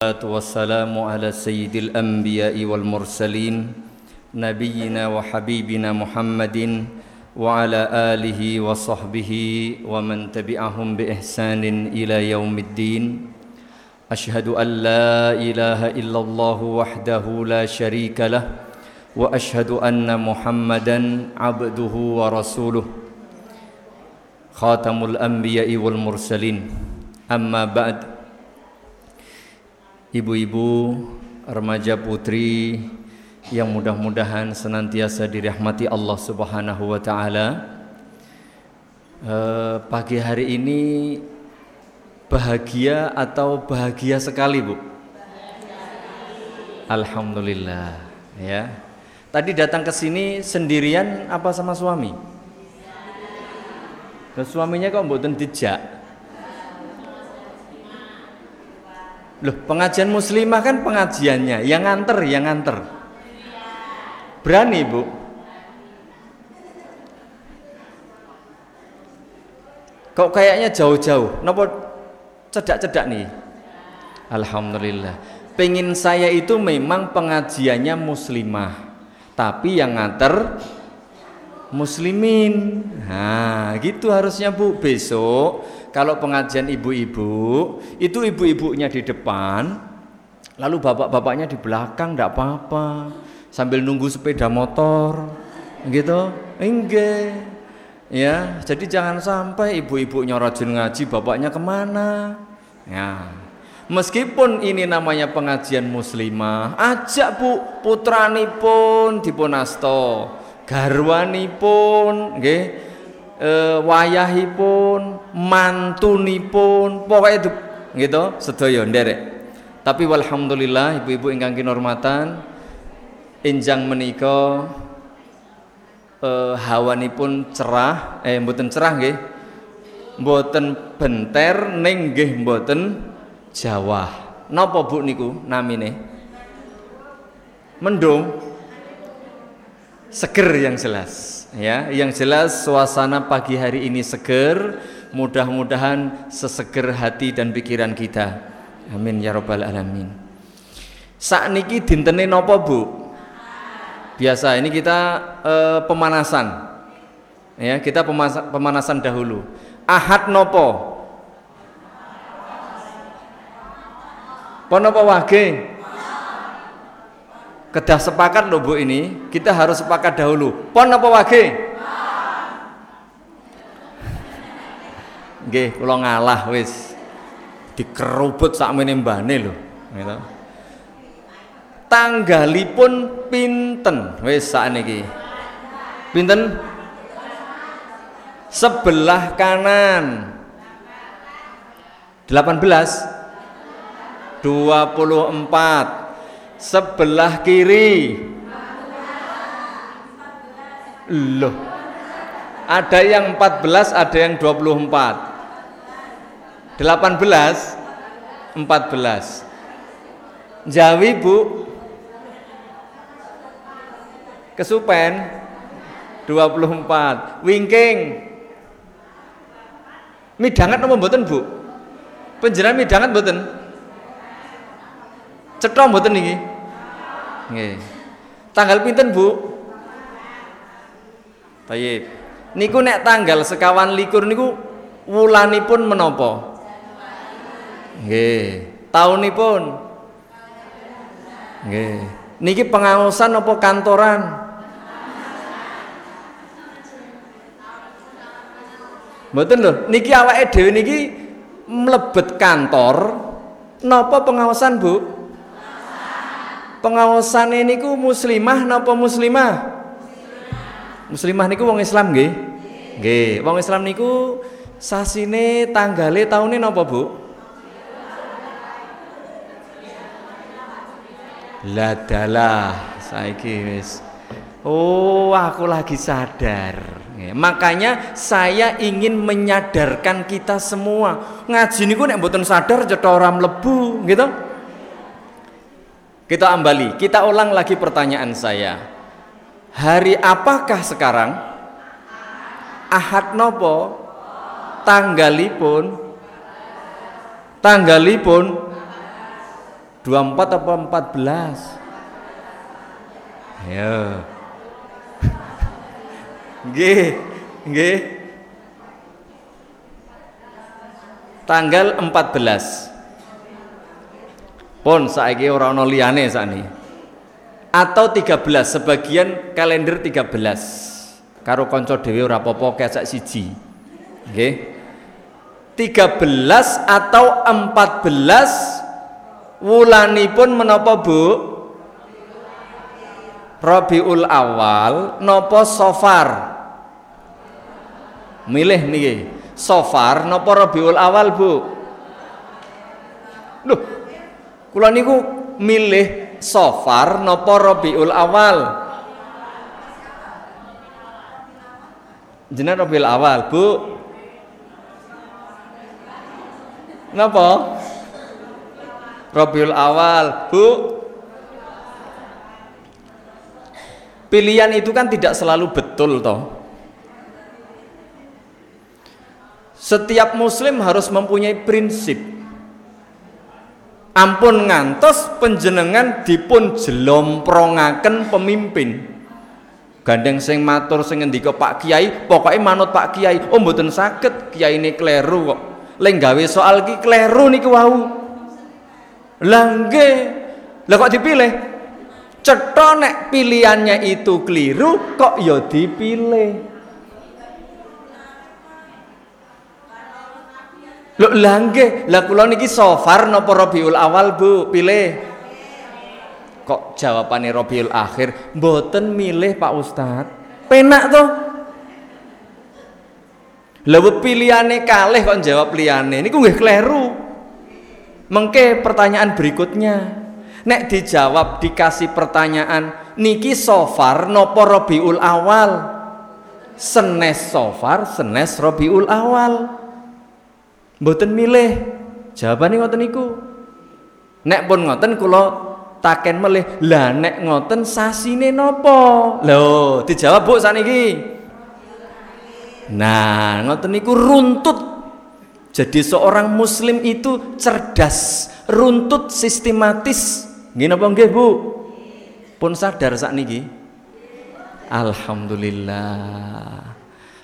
والسلام على سيد الأنبياء والمرسلين نبينا وحبيبنا محمد وعلى آله وصحبه ومن تبعهم بإحسان إلى يوم الدين. أشهد أن لا إله إلا الله وحده لا شريك له وأشهد أن محمدا عبده ورسوله. خاتم الأنبياء والمرسلين. أما بعد ibu-ibu, remaja putri yang mudah-mudahan senantiasa dirahmati Allah Subhanahu wa taala. Eh, pagi hari ini bahagia atau bahagia sekali, Bu? Alhamdulillah, ya. Tadi datang ke sini sendirian apa sama suami? Ke suaminya kok mboten dijak? Loh, pengajian muslimah kan pengajiannya, yang nganter, yang nganter. Berani, Bu? Kok kayaknya jauh-jauh? Nopo cedak-cedak nih? Alhamdulillah. Pengen saya itu memang pengajiannya muslimah, tapi yang nganter muslimin. Nah, gitu harusnya Bu. Besok kalau pengajian ibu-ibu, itu ibu-ibunya di depan, lalu bapak-bapaknya di belakang, tidak apa-apa. Sambil nunggu sepeda motor, gitu. Enggak. Ya, jadi jangan sampai ibu-ibunya rajin ngaji, bapaknya ke mana? Ya, Meskipun ini namanya pengajian muslimah, ajak Bu putranipun dipunasto, garwanipun nggih eh, wayahipun, mantunipun, itu gitu sedaya nderek. Tapi walhamdulillah ibu-ibu ingkang kinurmatan enjang menika eh, hawanipun cerah, eh mboten cerah nggih. Mboten benter ning nggih mboten jawah. Napa Bu niku namine? Mendung. Seger yang jelas ya yang jelas suasana pagi hari ini seger mudah-mudahan seseger hati dan pikiran kita. Amin ya robbal alamin. Saat niki dintene nopo bu? Biasa ini kita eh, pemanasan. Ya kita pemanasan dahulu. Ahad nopo? Ponopo wage Kedah sepakat loh Bu ini, kita harus sepakat dahulu. Pon apa wage? Nggih, kula ngalah wis. Dikerubut sakmene mbane lho, gitu. Tanggalipun pinten wis sakniki? Pinten? Sebelah kanan. 18 24 sebelah kiri. Loh. Ada yang 14 ada yang 24 18 14 Jawi bu. Kesupen. 24 wingking. Midangat apa mboten bu? Penjeran midangat mboten? Cetha mboten niki Nggih. Tanggal pinten, Bu? Baik. Niku nek tanggal sekawan likur niku wulanipun menapa? Nggih. Taunipun? Nggih. Niki pengaosan apa kantoran? Mboten lho, niki awake dhewe niki mlebet kantor napa pengawasan, Bu? Pengawasan ini ku muslimah napa muslimah? Muslimah niku wong Islam nggih. Nggih, wong Islam niku sasine tanggale taune napa, Bu? Ladalah saiki wis. Oh, aku lagi sadar. Makanya saya ingin menyadarkan kita semua. Ngaji niku nek mboten sadar cetha ora mlebu, gitu. Kita ambali, kita ulang lagi pertanyaan saya. Hari apakah sekarang? Ahad nopo? Tanggalipun? Tanggalipun? 24 apa 14? Ya. Nggih, nggih. Tanggal 14. Pun saiki ora ana liyane sakniki. Atau 13, sebagian kalender 13. Karo kanca dhewe ora apa-apa kayak siji. Nggih. 13 atau 14 wulanipun menapa Bu? Rabiul Awal napa Sofar? Milih niki. Sofar napa Rabiul Awal, Bu? Loh. Kula niku milih Sofar napa Rabiul Awal? Jenengan Rabiul Awal, Bu. Napa? Rabiul Awal, Bu. Pilihan itu kan tidak selalu betul toh. Setiap muslim harus mempunyai prinsip. Ampun ngantos penjenengan dipun jelomprongaken pemimpin. Gandeng sing matur sing ngendika Pak Kiai, pokoknya manut Pak Kiai. Oh mboten saged, Kiai ini kleru kok. Leng gawe soal ki kleru niku wau. Lah nggih. Lah kok dipilih? Cetha nek pilihannya itu keliru kok ya dipilih. Lho lah nggih, lah kula niki sofar napa Rabiul Awal, Bu? Pilih. Kok jawabane Rabiul Akhir? Mboten milih Pak Ustad. Penak toh? Lewat pilihane kalih kok jawab liyane. Niku nggih kleru. Mengke pertanyaan berikutnya. Nek dijawab dikasih pertanyaan niki sofar nopo Robiul Awal. Senes sofar, senes Robiul Awal. Mboten milih. Jawabane ngoten niku. Nek pun ngoten kula taken melih. Lah nek ngoten sasine nopo? Lho, dijawab Bu saniki. Nah, ngoten niku runtut. Jadi seorang muslim itu cerdas, runtut, sistematis. Nggih napa nggih, Bu? Pun sadar sak niki? Alhamdulillah.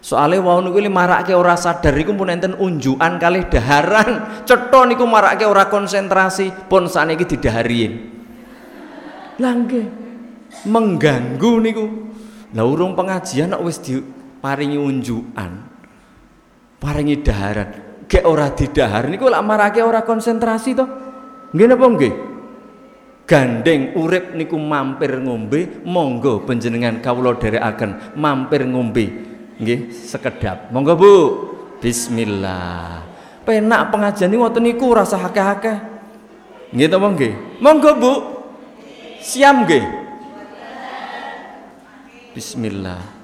Soalnya wau niku marake ora sadar iku pun enten unjukan kalih daharan. Cetha niku marake ora konsentrasi, pun sakniki didaharin. Lah nggih. Mengganggu niku. Lah urung pengajian kok wis diparingi unjukan. Paringi daharan. Gek ora didahar niku lak marake ora konsentrasi to. Nggih napa nggih? Gandeng urip niku mampir ngombe, monggo panjenengan kawula dherekaken mampir ngombe. Nggih, sekedap. Monggo Bu. Bismillah. Penak pengajian niku ngoten niku rasa akeh-akeh. Nggih to nggih? Monggo Bu. Siam nggih. Bismillah.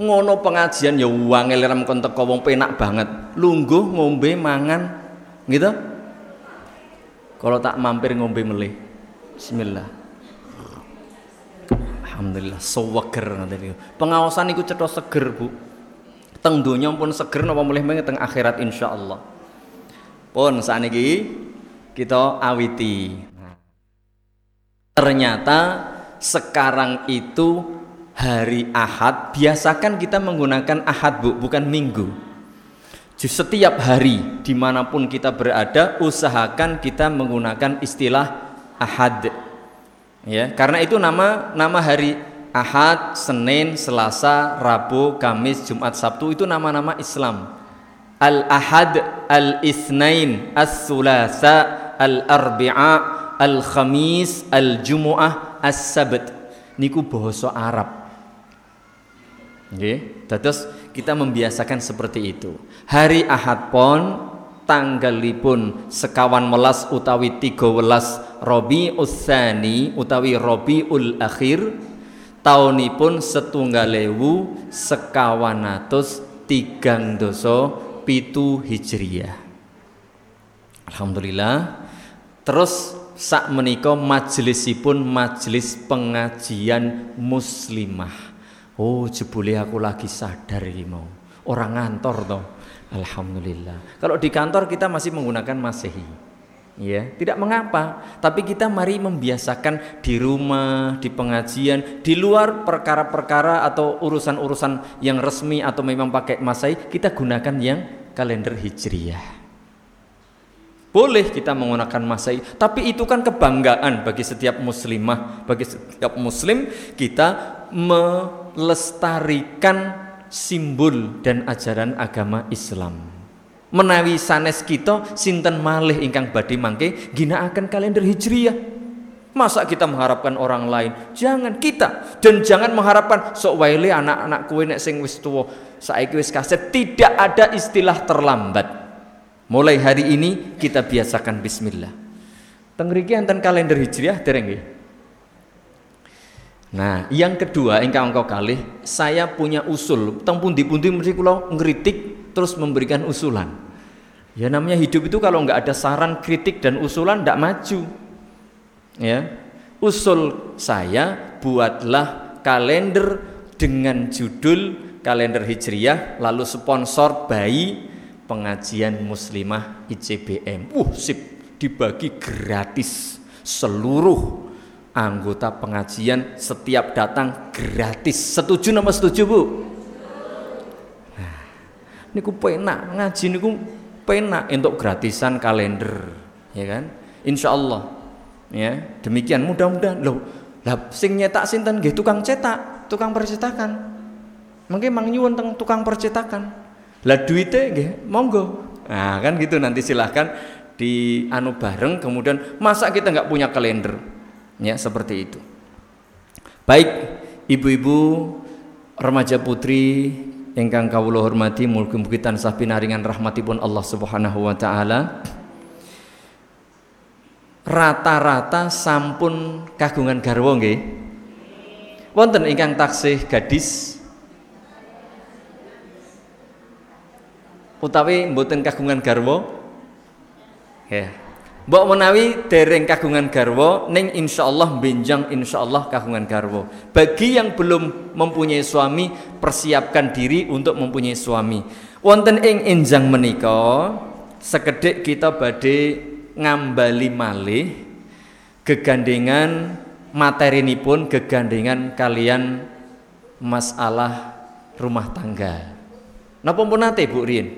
ngono pengajian ya wangel ram kon teko wong penak banget lungguh ngombe mangan gitu kalau tak mampir ngombe melih bismillah alhamdulillah seweger ngoten pengawasan iku cetha seger Bu teng donya pun seger napa mulih meneh teng akhirat insyaallah pun sakniki kita awiti ternyata sekarang itu hari Ahad, biasakan kita menggunakan Ahad bu, bukan Minggu. Setiap hari di mana pun kita berada, usahakan kita menggunakan istilah Ahad. Ya, karena itu nama nama hari Ahad, Senin, Selasa, Rabu, Kamis, Jumat, Sabtu itu nama-nama Islam. Al-Ahad, Al-Itsnain, As-Sulasa, Al-Arbi'a, Al-Khamis, Al-Jumu'ah, As-Sabt. Niku bahasa Arab. Nggih, dados kita membiasakan seperti itu. Hari Ahad pon tanggalipun sekawan melas utawi tiga welas Robi Usani utawi Robi Ul Akhir taunipun setunggalewu sekawan atus tigang doso pitu hijriyah. Alhamdulillah. Terus sak menika majelisipun majelis pengajian muslimah Oh jebule aku lagi sadar iki mau. Orang ngantor toh. Alhamdulillah. Kalau di kantor kita masih menggunakan Masehi. Ya, tidak mengapa, tapi kita mari membiasakan di rumah, di pengajian, di luar perkara-perkara atau urusan-urusan yang resmi atau memang pakai Masehi, kita gunakan yang kalender Hijriyah. Boleh kita menggunakan Masehi, tapi itu kan kebanggaan bagi setiap muslimah, bagi setiap muslim kita melestarikan simbol dan ajaran agama Islam. Menawi sanes kita sinten malih ingkang badhe mangke ginakaken kalender Hijriyah. Masa kita mengharapkan orang lain? Jangan kita dan jangan mengharapkan sok wae anak-anak kue nek sing wis tuwa saiki wis kaset tidak ada istilah terlambat. Mulai hari ini kita biasakan bismillah. Tengriki enten kalender Hijriah dereng? Nah, yang kedua ingkang engkau kali, saya punya usul. Teng pundi-pundi mesti kula ngritik terus memberikan usulan. Ya namanya hidup itu kalau nggak ada saran, kritik dan usulan tidak maju. Ya. Usul saya buatlah kalender dengan judul kalender Hijriyah lalu sponsor bayi pengajian muslimah ICBM. Uh, sip dibagi gratis seluruh anggota pengajian setiap datang gratis. Setuju nama setuju bu? Nah, ini ku penak ngaji ini ku penak untuk gratisan kalender, ya kan? Insya Allah, ya demikian mudah-mudahan loh. Lah sing nyetak sinten nggih tukang cetak, tukang percetakan. Mungkin mang nyuwun teng tukang percetakan. Lah duitnya nggih monggo. Nah kan gitu nanti silahkan di anu bareng kemudian masa kita nggak punya kalender ya seperti itu. Baik ibu-ibu remaja putri ingkang kawula hormati mugi-mugi tansah pinaringan rahmatipun Allah Subhanahu wa taala. Rata-rata sampun kagungan garwa nggih. Wonten ingkang taksih gadis. Utawi mboten kagungan garwa. Ya Mbok menawi dereng kagungan garwo ning insyaallah benjang insyaallah kagungan garwo. Bagi yang belum mempunyai suami, persiapkan diri untuk mempunyai suami. Wonten ing enjang menika sekedhik kita badhe ngambali malih gegandengan materinipun gegandengan kalian masalah rumah tangga. Napa pun nate Bu Rien?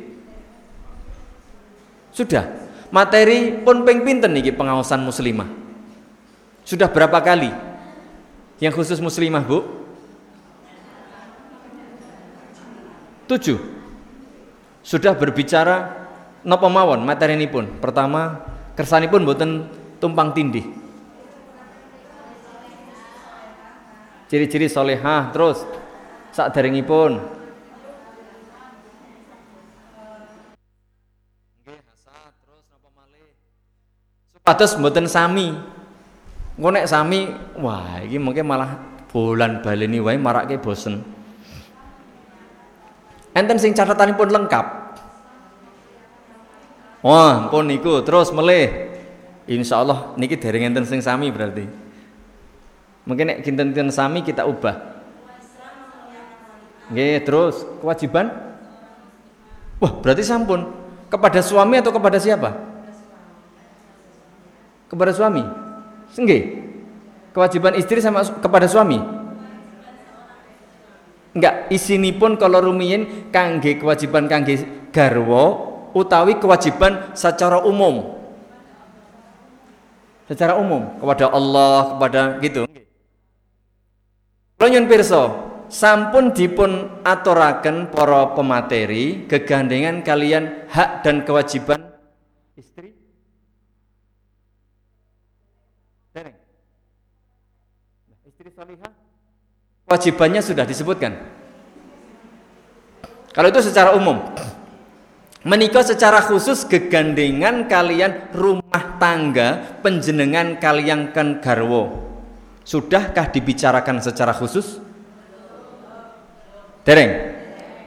Sudah materi pun ping pinten pengawasan muslimah? Sudah berapa kali? Yang khusus muslimah bu? Tujuh. Sudah berbicara nopo mawon materi ini pun pertama kersani pun buatan tumpang tindih. Ciri-ciri solehah terus saat pun Pados mboten sami. Engko nek sami, wah iki mungkin malah bulan baleni wae marake bosen. Enten sing catatanipun lengkap. Wah, pun niku terus melih. Insya Allah niki dereng enten sing sami berarti. Mungkin nek kinten-kinten sami kita ubah. Nggih, terus kewajiban? Wah, berarti sampun. Kepada suami atau kepada siapa? Kepada suami? Enggak. Kewajiban istri sama kepada suami? Enggak, isini pun kalau rumiyin kangge kewajiban kangge garwo utawi kewajiban secara umum. Secara umum kepada Allah, kepada gitu. Kalau nyun pirsa, sampun dipun aturaken para pemateri kegandengan kalian hak dan kewajiban istri salihah wajibannya sudah disebutkan. Kalau itu secara umum. Menikah secara khusus kegandengan kalian rumah tangga penjenengan kalian kan garwo. Sudahkah dibicarakan secara khusus? Dereng.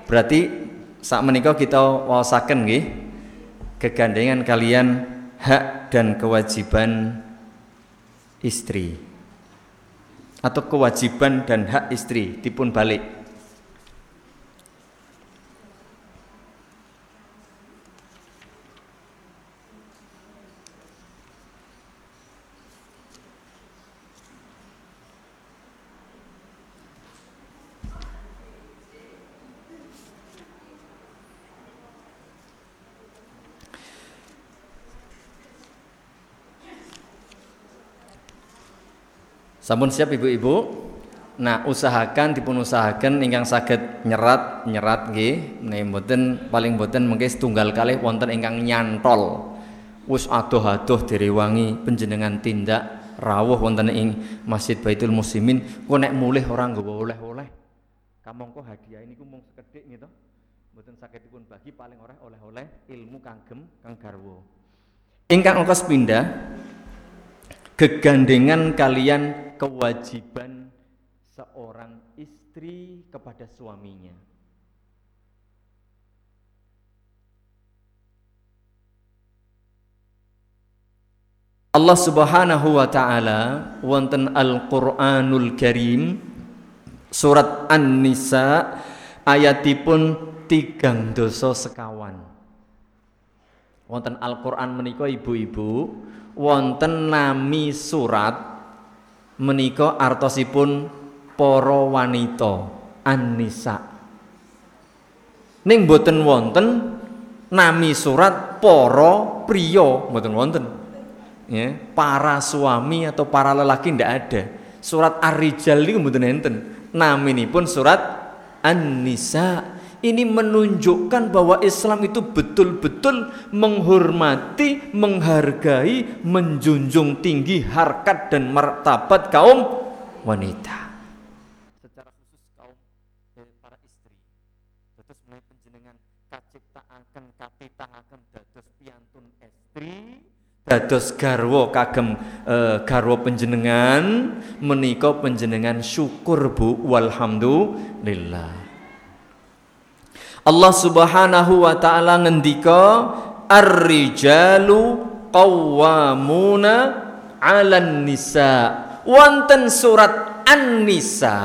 Berarti saat menikah kita wawasaken nggih kegandengan kalian hak dan kewajiban istri atau kewajiban dan hak istri dipun balik. Sampun siap ibu-ibu? Nah, usahakan dipun usahakan ingkang saged nyerat nyerat nggih menawi mboten paling mboten mengke setunggal kalih wonten ingkang nyantol. Wis adoh-adoh direwangi panjenengan tindak rawuh wonten ing Masjid Baitul Muslimin kok nek mulih ora nggawa oleh-oleh. Kamangka hadiah niku mung sekedhik gitu. Mboten saged dipun bagi paling ora oleh-oleh ilmu kagem kang garwa. Ingkang ongkos pindah kegandengan kalian kewajiban seorang istri kepada suaminya. Allah Subhanahu wa taala wonten Al-Qur'anul Karim surat An-Nisa ayatipun tigang dosa sekawan. Wonten Al-Qur'an menika ibu-ibu wonten nami surat menika artosipun para wanita An-Nisa. Ning boten wonten nami surat para priya boten wonten. Ya, para suami atau para lelaki ndak ada. Surat Ar-Rijal niku mboten enten. Naminipun surat An-Nisa. Ini menunjukkan bahwa Islam itu betul-betul menghormati, menghargai, menjunjung tinggi harkat dan martabat kaum wanita. kapitahaken dados piantun estri dados garwa kagem e, garwa panjenengan menika panjenengan syukur Bu. Walhamdulillah Allah Subhanahu wa taala ngendika ar-rijalu qawwamuna 'alan nisa. Wonten surat An-Nisa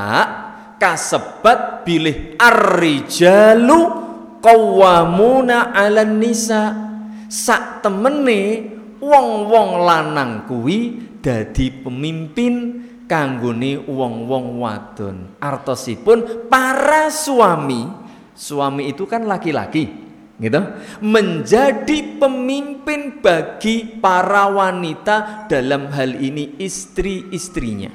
kasebat bilih ar-rijalu qawwamuna 'alan nisa. Sak temene wong-wong lanang kuwi dadi pemimpin kanggone wong-wong wadon. Artosipun para suami suami itu kan laki-laki gitu menjadi pemimpin bagi para wanita dalam hal ini istri-istrinya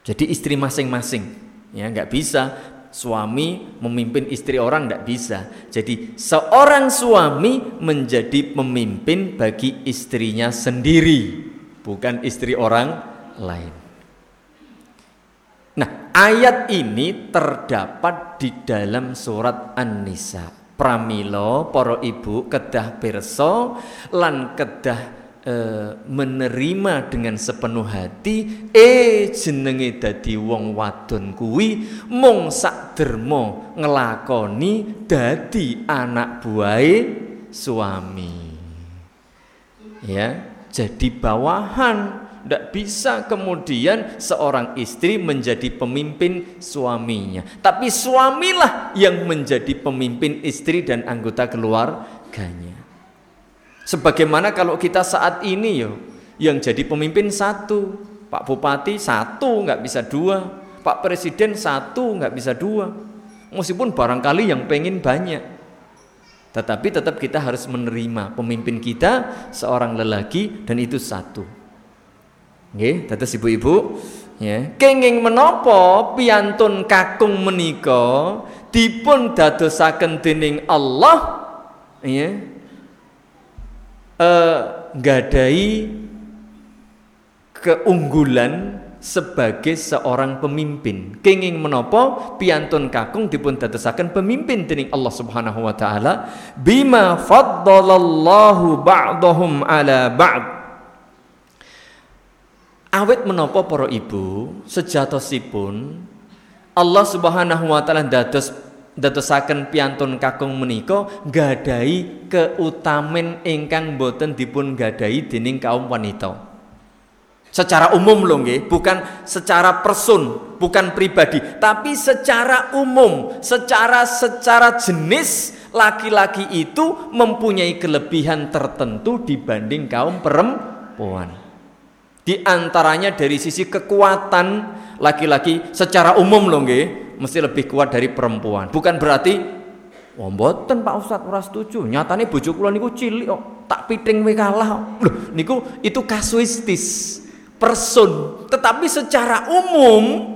jadi istri masing-masing ya nggak bisa suami memimpin istri orang tidak bisa. Jadi seorang suami menjadi pemimpin bagi istrinya sendiri, bukan istri orang lain. Nah, ayat ini terdapat di dalam surat An-Nisa. Pramilo poro ibu kedah perso lan kedah e, menerima dengan sepenuh hati eh jenenge dadi wong wadon kuwi mung sak dermo ngelakoni dadi anak buahe suami ya jadi bawahan tidak bisa kemudian seorang istri menjadi pemimpin suaminya. Tapi suamilah yang menjadi pemimpin istri dan anggota keluarganya. Sebagaimana kalau kita saat ini yo, yang jadi pemimpin satu, Pak Bupati satu nggak bisa dua, Pak Presiden satu nggak bisa dua. Meskipun barangkali yang pengen banyak, tetapi tetap kita harus menerima pemimpin kita seorang lelaki dan itu satu. Oke, tetes ibu-ibu, ya. Kenging menopo piantun kakung menika dipun dadosaken dening Allah, ya uh, gadai keunggulan sebagai seorang pemimpin. Kenging menopo piantun kakung dipun dadosaken pemimpin dening Allah Subhanahu wa taala bima faddalallahu ba'dahum ala ba'd. Awet menopo para ibu sejatosipun Allah Subhanahu wa taala dados dadosaken piantun kakung menika gadai keutamen ingkang boten dipun gadai dening kaum wanita. Secara umum loh nggih, bukan secara person, bukan pribadi, tapi secara umum, secara secara jenis laki-laki itu mempunyai kelebihan tertentu dibanding kaum perempuan. Di antaranya dari sisi kekuatan laki-laki secara umum loh nggih, mesti lebih kuat dari perempuan. Bukan berarti oh mboten Pak Ustaz ora setuju. Nyatane bojo kula niku cilik kok. tak piting we kalah. Loh, niku itu kasuistis, person. Tetapi secara umum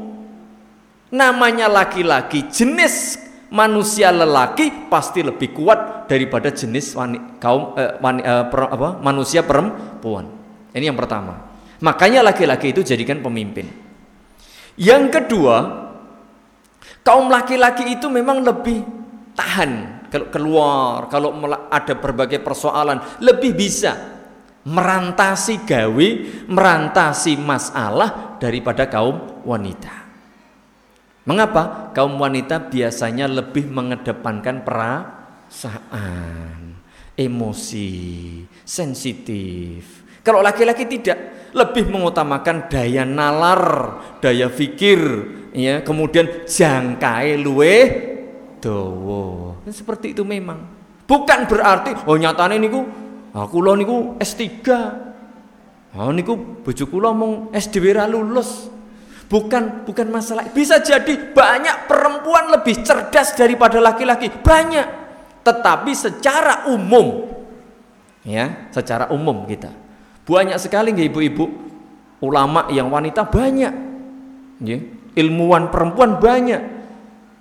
namanya laki-laki jenis manusia lelaki pasti lebih kuat daripada jenis wani, kaum eh, wani, eh, per, apa, manusia perempuan. Ini yang pertama. Makanya laki-laki itu jadikan pemimpin. Yang kedua, kaum laki-laki itu memang lebih tahan kalau keluar, kalau ada berbagai persoalan, lebih bisa merantasi gawe, merantasi masalah daripada kaum wanita. Mengapa? Kaum wanita biasanya lebih mengedepankan perasaan, emosi, sensitif. Kalau laki-laki tidak, lebih mengutamakan daya nalar, daya fikir, ya, kemudian jangkai luwe dawa. Seperti itu memang. Bukan berarti oh nyatane niku aku ah, lo niku S3. Oh niku bojo kula mung SDW ra lulus. Bukan bukan masalah. Bisa jadi banyak perempuan lebih cerdas daripada laki-laki. Banyak. Tetapi secara umum ya, secara umum kita. Banyak sekali nggih ibu-ibu. Ulama yang wanita banyak. Ya, ilmuwan perempuan banyak.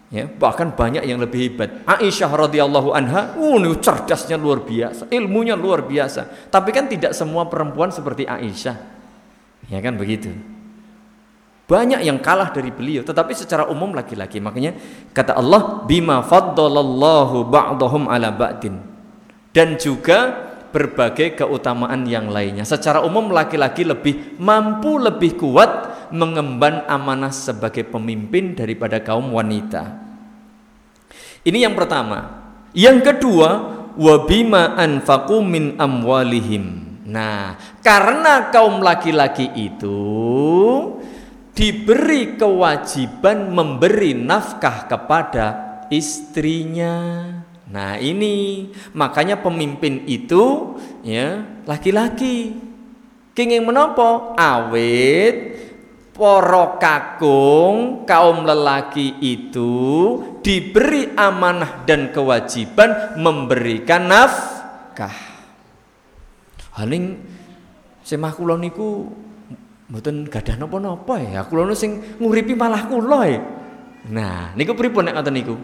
Ya bahkan banyak yang lebih hebat. Aisyah radhiyallahu anha uh cerdasnya luar biasa. Ilmunya luar biasa. Tapi kan tidak semua perempuan seperti Aisyah. Ya kan begitu? Banyak yang kalah dari beliau tetapi secara umum laki-laki. Makanya kata Allah bima faddalallahu ba'dahum ala ba'din. Dan juga berbagai keutamaan yang lainnya secara umum laki-laki lebih mampu lebih kuat mengemban amanah sebagai pemimpin daripada kaum wanita. Ini yang pertama. Yang kedua, wabima anfaqu min amwalihim. Nah, karena kaum laki-laki itu diberi kewajiban memberi nafkah kepada istrinya. Nah, ini makanya pemimpin itu ya laki-laki. Kenging menopo awet Poro kakung kaum lelaki itu diberi amanah dan kewajiban memberikan nafkah. Haling semah kula niku mboten gadah napa-napa ya. Kula sing nguripi malah kula ya. Nah, niku pripun nek ngoten niku?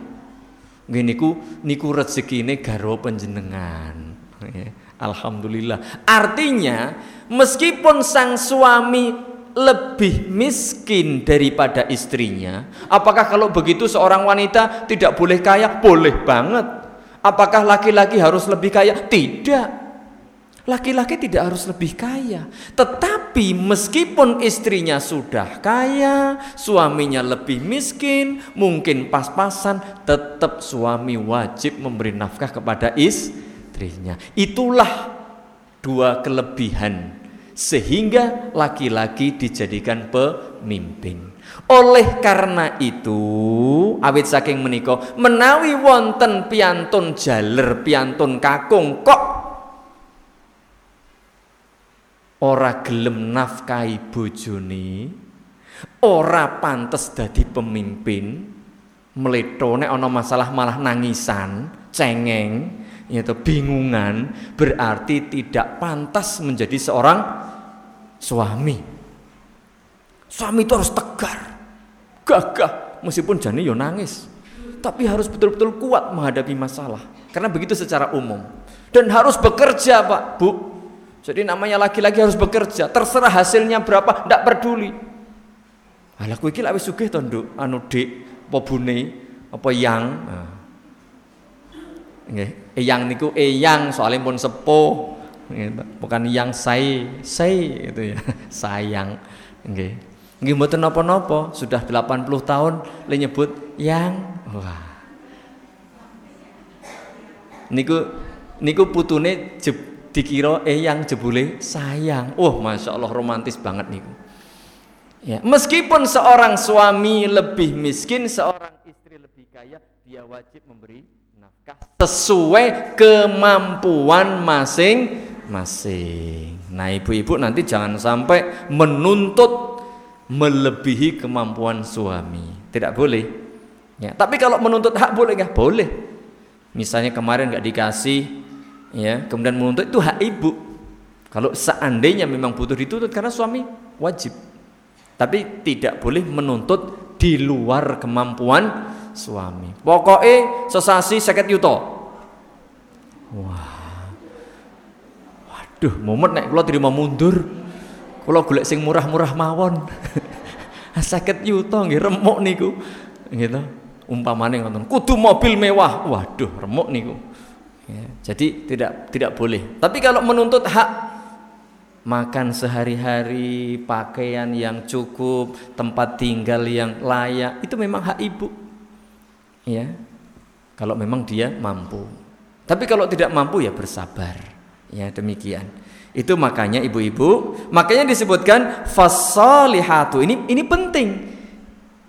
Nggih niku niku rezekine garwa panjenengan. Alhamdulillah. Artinya meskipun sang suami lebih miskin daripada istrinya? Apakah kalau begitu seorang wanita tidak boleh kaya? Boleh banget. Apakah laki-laki harus lebih kaya? Tidak. Laki-laki tidak harus lebih kaya, tetapi meskipun istrinya sudah kaya, suaminya lebih miskin, mungkin pas-pasan, tetap suami wajib memberi nafkah kepada istrinya. Itulah dua kelebihan sehingga laki-laki dijadikan pemimpin. Oleh karena itu, awit saking menika menawi wonten piantun jaler, piantun kakung kok ora gelem nafkahi bojone, ora pantes dadi pemimpin, meleto nek ana masalah malah nangisan, cengeng, yaitu bingungan berarti tidak pantas menjadi seorang suami. Suami itu harus tegar, gagah, meskipun jani yo nangis, tapi harus betul-betul kuat menghadapi masalah. Karena begitu secara umum. Dan harus bekerja, Pak, Bu. Jadi namanya laki-laki harus bekerja, terserah hasilnya berapa, tidak peduli. Alah kowe iki lek wis sugih to, Nduk, anu Dik, apa bune, apa yang. Nah. Nggih, eyang niku eyang soalnya pun sepuh. Bukan yang say, say itu ya, sayang. Nggih. Nggih mboten napa-napa, sudah 80 tahun le nyebut yang. Wah. Niku niku putune jeb, dikira eyang jebule sayang. Oh, Masya Allah romantis banget niku. Ya, meskipun seorang suami lebih miskin, seorang istri lebih kaya, dia wajib memberi sesuai kemampuan masing-masing. Nah, ibu-ibu nanti jangan sampai menuntut melebihi kemampuan suami. Tidak boleh. Ya, tapi kalau menuntut hak boleh nggak? Boleh. Misalnya kemarin nggak dikasih ya kemudian menuntut itu hak ibu. Kalau seandainya memang butuh dituntut karena suami wajib. Tapi tidak boleh menuntut di luar kemampuan suami. Pokoknya sesasi sakit yuto. Wah. Waduh momen nek kalau terima mundur. Kalau golek sing murah-murah mawon. Sakit yuto nggih remuk niku. Gitu. Umpamane ngoten kudu mobil mewah. Waduh remuk niku ya, jadi tidak tidak boleh. Tapi kalau menuntut hak makan sehari-hari pakaian yang cukup tempat tinggal yang layak itu memang hak ibu. Ya kalau memang dia mampu. Tapi kalau tidak mampu ya bersabar. Ya demikian. Itu makanya ibu-ibu makanya disebutkan fasalihatu ini ini penting.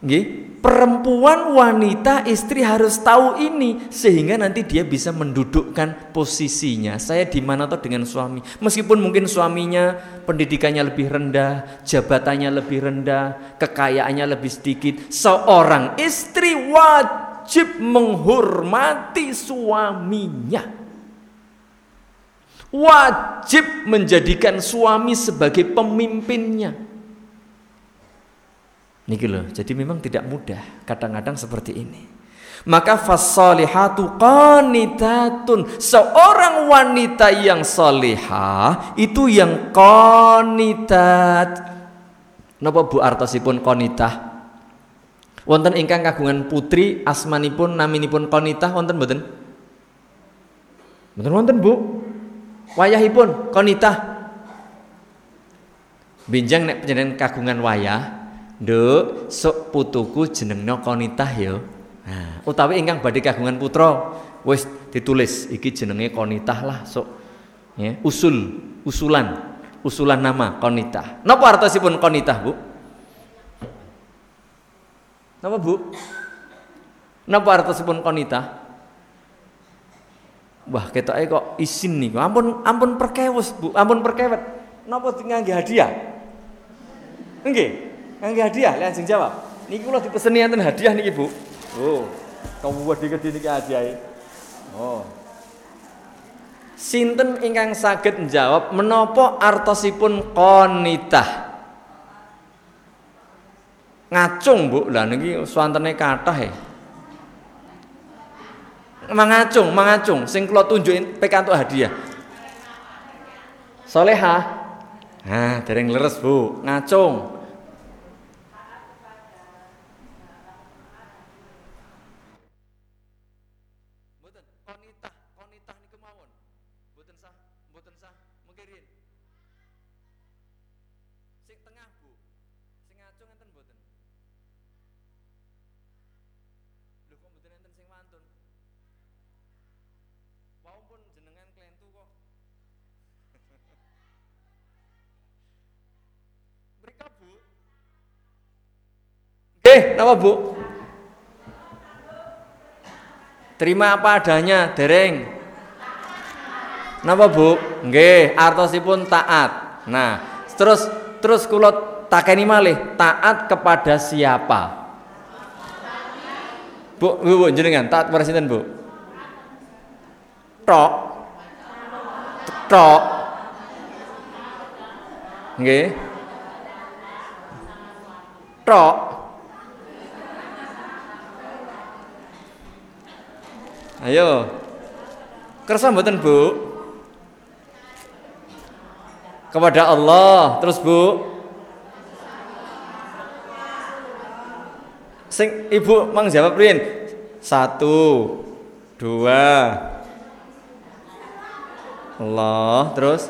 Nggih perempuan wanita istri harus tahu ini sehingga nanti dia bisa mendudukkan posisinya. Saya di mana tuh dengan suami? Meskipun mungkin suaminya pendidikannya lebih rendah jabatannya lebih rendah kekayaannya lebih sedikit seorang istri wajib menghormati suaminya. Wajib menjadikan suami sebagai pemimpinnya Niki loh, jadi memang tidak mudah kadang-kadang seperti ini. Maka fasalihatu qanitatun. Seorang wanita yang salihah itu yang qanitat. Napa Bu artosipun qanitah? Wonten ingkang kagungan putri asmanipun naminipun qanitah wonten mboten? Mboten wonten Bu. Wayahipun qanitah. Binjang nek panjenengan kagungan wayah, Nduk, sok putuku jenengno Konitah ya. Nah, utawi ingkang badhe kagungan putra, wis ditulis iki jenenge Konitah lah sok. Ya, usul, usulan, usulan nama Konitah. Napa artosipun Konitah, Bu? Napa, Bu? Napa artosipun Konitah? Wah, ketoke kok isin nih. Ampun ampun perkewes, Bu. Ampun perkewet. Napa ngangge hadiah? Nggih. Ngangge hadiah, sing jawab. Niki kula dipeseni enten hadiah niki, Bu. Oh. Kawedi gede niki hadiah. Oh. Sinten ingkang saged menjawab menapa artosipun qanitah? Ngacung, Bu. Lah niki swantene kathah e. Mangacung, mangacung sing kula tunjukin pekantuk hadiah. Soleha. Nah, dereng leres, Bu. Ngacung. Eh, napa Bu? Terima apa adanya, dereng. Napa Bu? Nggih, artosipun taat. Nah, terus terus kula takeni malih, taat kepada siapa? Bu, Bu, bu jenengan taat sinten, Bu? Tok. Tok. Nggih. Tok. Ayo. Kersa mboten, Bu? Kepada Allah. Terus, Bu? Sing Ibu mang jawab Rin. Satu, dua, Allah, terus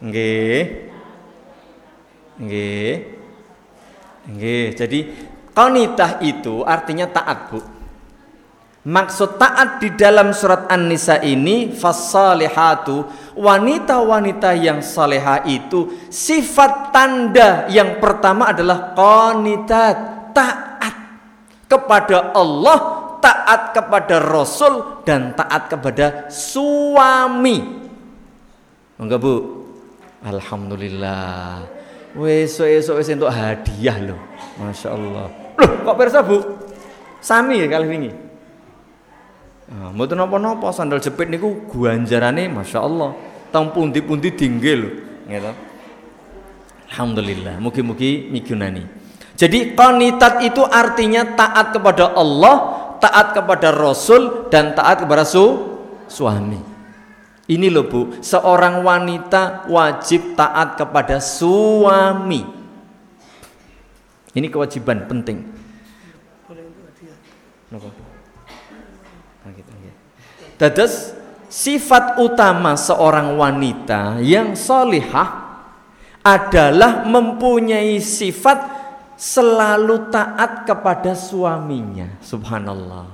nggih. Nggih. Nggih. Jadi qanitah itu artinya taat, Bu. Maksud taat di dalam surat An-Nisa ini fasalihatu wanita-wanita yang saleha itu sifat tanda yang pertama adalah qanitat taat kepada Allah taat kepada Rasul dan taat kepada suami. Enggak Bu? Alhamdulillah. Wesok esok wes untuk hadiah loh Masya Allah. Loh kok persa Bu? Sami ya kali ini mboten napa-napa sandal jepit niku guanjarane masyaallah. Tang pundi-pundi tinggi lho, gitu. Alhamdulillah, mugi-mugi migunani. Jadi qanitat itu artinya taat kepada Allah, taat kepada Rasul dan taat kepada su suami. Ini loh Bu, seorang wanita wajib taat kepada suami. Ini kewajiban penting. Dadas sifat utama seorang wanita yang solihah adalah mempunyai sifat selalu taat kepada suaminya. Subhanallah.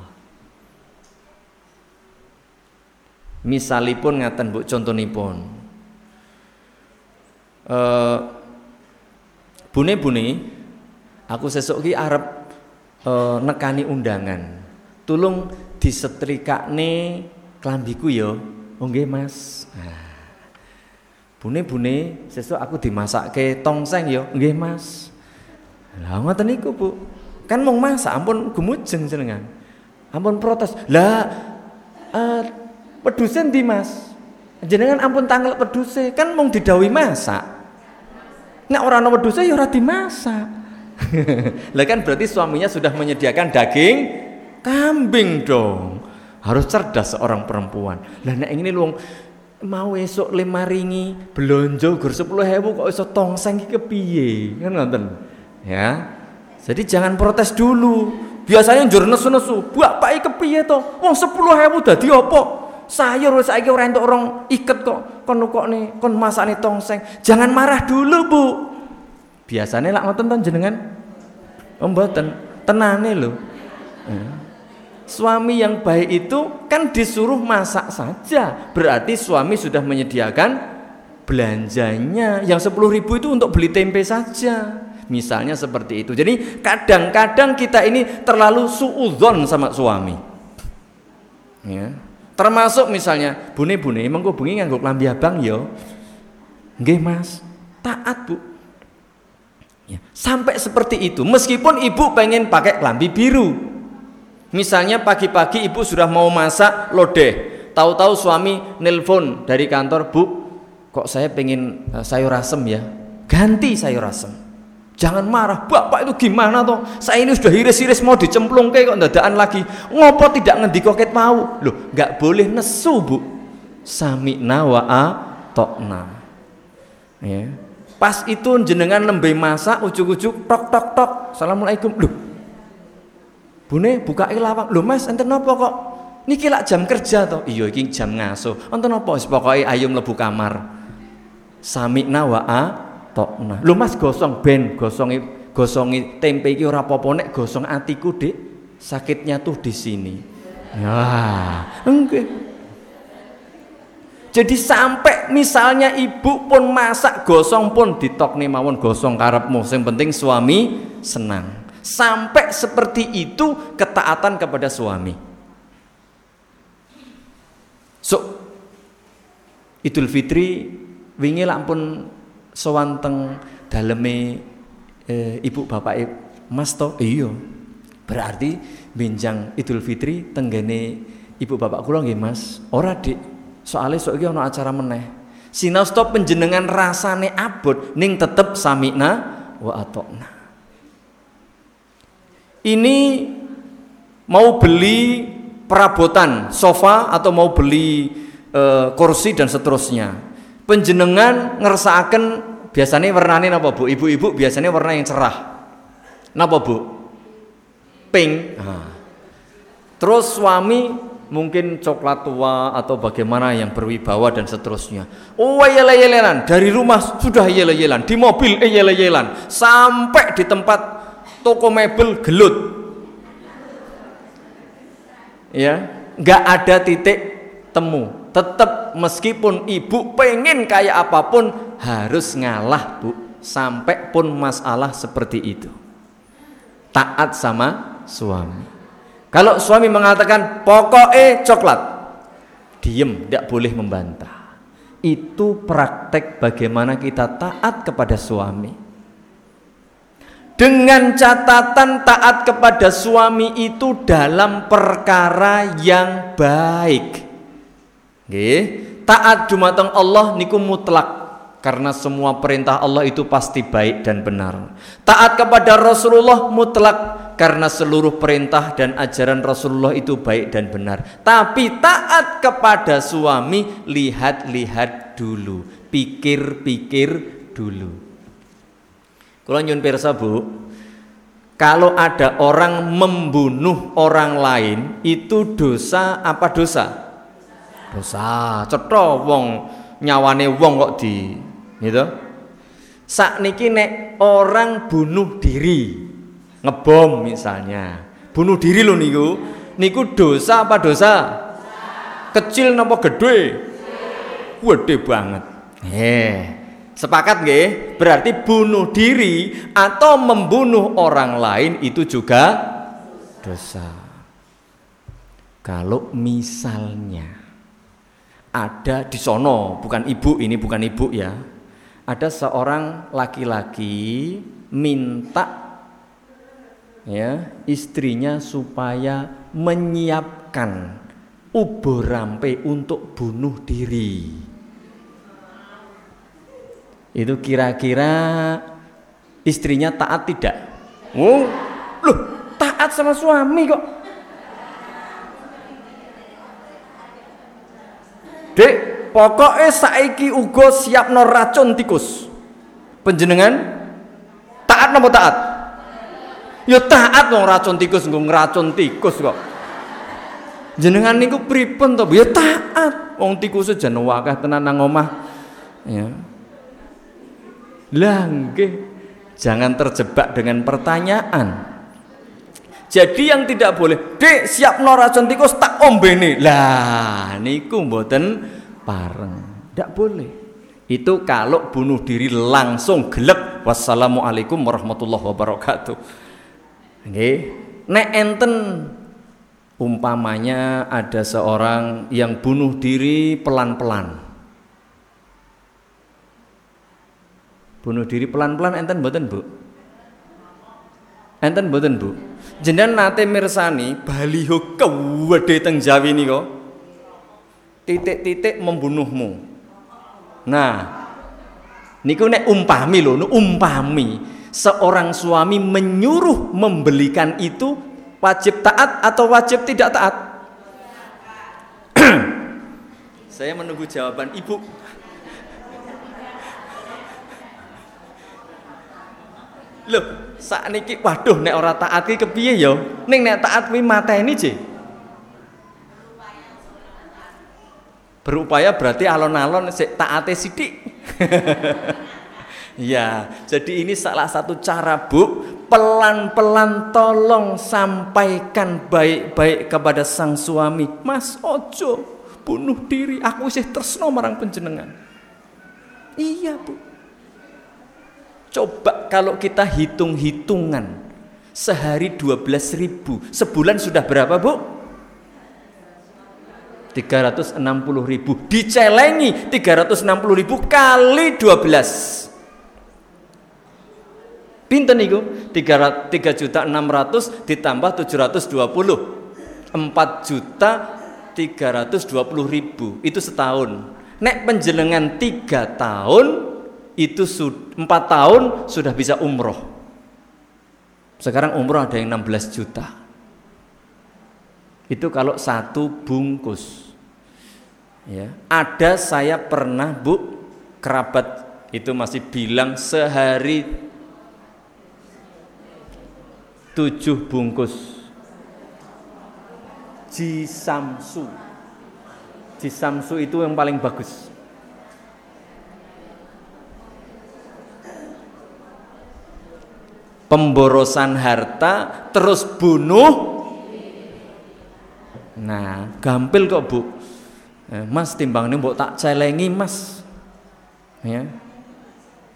Misalipun ngaten Bu contonipun. Uh, bune-bune aku sesuk arep uh, nekani undangan. Tulung disetrikakne klambiku ya. Oh Mas. Nah. Bune-bune sesuk aku dimasakke tongseng ya. Nggih Mas. Lah ngoten niku Bu. Kan mau masak ampun gumujeng jenengan. Ampun protes. Lah uh, Peduse di Mas? Jenengan ampun tanggal peduse, kan mau didawi masak. Nek orang ana peduse ya ora dimasak. Lah kan berarti suaminya sudah menyediakan daging kambing dong. Harus cerdas seorang perempuan. Lah nek ini luang mau esok lima ringi belonjo gur sepuluh hebu kok esok tongseng iki kepiye? Kan ngoten. Ya. Jadi jangan protes dulu. Biasanya njur nesu-nesu buat pak kepiye to? Wong sepuluh hebu dadi apa? Sayur saiki ora entuk orang iket kok kon nih kon masakne tongseng. Jangan marah dulu Bu. Biasanya lak ngoten to jenengan oh mboten. Tenane lho. Ya. Suami yang baik itu kan disuruh masak saja berarti suami sudah menyediakan belanjanya yang sepuluh ribu itu untuk beli tempe saja misalnya seperti itu jadi kadang-kadang kita ini terlalu suudzon sama suami ya Termasuk misalnya bune-bune kok bengi nganggo klambi abang yo. Nggih Mas, taat Bu. Ya, sampai seperti itu. Meskipun ibu pengen pakai klambi biru. Misalnya pagi-pagi ibu sudah mau masak lodeh, tahu-tahu suami nelpon dari kantor, "Bu, kok saya pengen uh, sayur asem ya?" Ganti sayur asem. Jangan marah, bapak itu gimana toh? Saya ini sudah iris-iris mau dicemplung kayak kok dadaan lagi. Ngopo tidak koket mau? Loh, nggak boleh nesu bu. Sami nawa tokna. Ya. Pas itu jenengan lembeh masak ujuk-ujuk tok tok tok. Assalamualaikum. Loh. Bune buka lawang. Loh Mas, enten napa kok? Niki lak jam kerja toh. Iya iki jam ngaso. Enten napa? Wis pokoke ayo mlebu kamar. Sami nawa tokna. Lho Mas gosong ben gosongi gosongi tempe iki ora apa-apa nek gosong atiku, Dik. Sakitnya tuh di sini. Ya, enggak. Jadi sampai misalnya ibu pun masak gosong pun ditokne mawon gosong karepmu. Yang penting suami senang. Sampai seperti itu ketaatan kepada suami. So Idul Fitri wingi lampun sewanteng daleme e, ibu bapak e, Mas to? Iya. Berarti benjang Idul Fitri tenggene ibu bapak kula nggih Mas. Ora Dik. Soalnya sok iki ana acara meneh. Sinaos to penjenengan rasane abot ning tetep samina wa atokna ini mau beli perabotan sofa atau mau beli e, kursi dan seterusnya penjenengan ngersakaken biasanya warnane napa Bu? Ibu-ibu biasanya warna yang cerah. Napa Bu? Pink. Terus suami mungkin coklat tua atau bagaimana yang berwibawa dan seterusnya. Oh yele-yelelan dari rumah sudah yele-yelan, di mobil eh yele-yelan, sampai di tempat toko mebel gelut. Ya, nggak ada titik temu. Tetap meskipun ibu pengen kayak apa pun harus ngalah bu. Sampai pun masalah seperti itu. Taat sama suami. Kalau suami mengatakan pokoknya coklat diem tidak boleh membantah. Itu praktek bagaimana kita taat kepada suami dengan catatan taat kepada suami itu dalam perkara yang baik. Nggih, taat dumateng Allah niku mutlak karena semua perintah Allah itu pasti baik dan benar. Taat kepada Rasulullah mutlak karena seluruh perintah dan ajaran Rasulullah itu baik dan benar. Tapi taat kepada suami lihat-lihat dulu, pikir-pikir dulu. Kalau nyun pirsa Bu, kalau ada orang membunuh orang lain itu dosa apa dosa? Dosa. Cetha wong nyawane wong kok di gitu. Niki nek orang bunuh diri ngebom misalnya. Bunuh diri lo niku. Niku dosa apa dosa? Kecil napa gede gede banget. Eh sepakat nggih? Berarti bunuh diri atau membunuh orang lain itu juga dosa. Kalau misalnya ada di sono bukan ibu ini bukan ibu ya. Ada seorang laki-laki minta ya istrinya supaya menyiapkan ubur rampe untuk bunuh diri. Itu kira-kira istrinya taat tidak? Oh, loh, taat sama suami kok. Dek, pokoknya saiki uga no racun tikus. Penjenengan taat nopo taat? Ya taat wong racun tikus nggo ngracun tikus kok. Jenengan niku pripun to ya taat. Wong tikus jan wakah tenan nang omah. Ya lah jangan terjebak dengan pertanyaan jadi yang tidak boleh, dek siap no racun tikus tak ombene. Lah niku mboten pareng. Tidak boleh. Itu kalau bunuh diri langsung gelap. Wassalamualaikum warahmatullahi wabarakatuh. Nggih. Nek enten umpamanya ada seorang yang bunuh diri pelan-pelan. Bunuh diri pelan-pelan enten mboten, Bu? Enten mboten, Bu? Jenengan nate mirsani baliho kewede teng Jawi nika titik-titik membunuhmu. Nah, niku nek umpami loh, umpami seorang suami menyuruh membelikan itu wajib taat atau wajib tidak taat? Saya menunggu jawaban ibu. Loh, niki waduh nek ora taat iki kepiye ya? Ning nek taat kuwi mateni je. Berupaya berarti alon-alon sik taate sithik. ya, jadi ini salah satu cara, Bu. Pelan-pelan tolong sampaikan baik-baik kepada sang suami. Mas ojo bunuh diri, aku sih tresno marang penjenengan. Iya, Bu. Coba kalau kita hitung-hitungan Sehari 12 ribu Sebulan sudah berapa bu? 360 ribu. Dicelengi 360 ribu kali 12 pinten itu 3 juta 600 ditambah 720 4 juta 320 ribu. Itu setahun. Nek penjelengan 3 tahun itu 4 tahun sudah bisa umroh. Sekarang umroh ada yang 16 juta. Itu kalau satu bungkus. Ya ada saya pernah bu kerabat itu masih bilang sehari tujuh bungkus. Jisamsu. Jisamsu itu yang paling bagus pemborosan harta terus bunuh Nah, gampil kok Bu. Eh, mas timbang ini tak celengi Mas. Ya.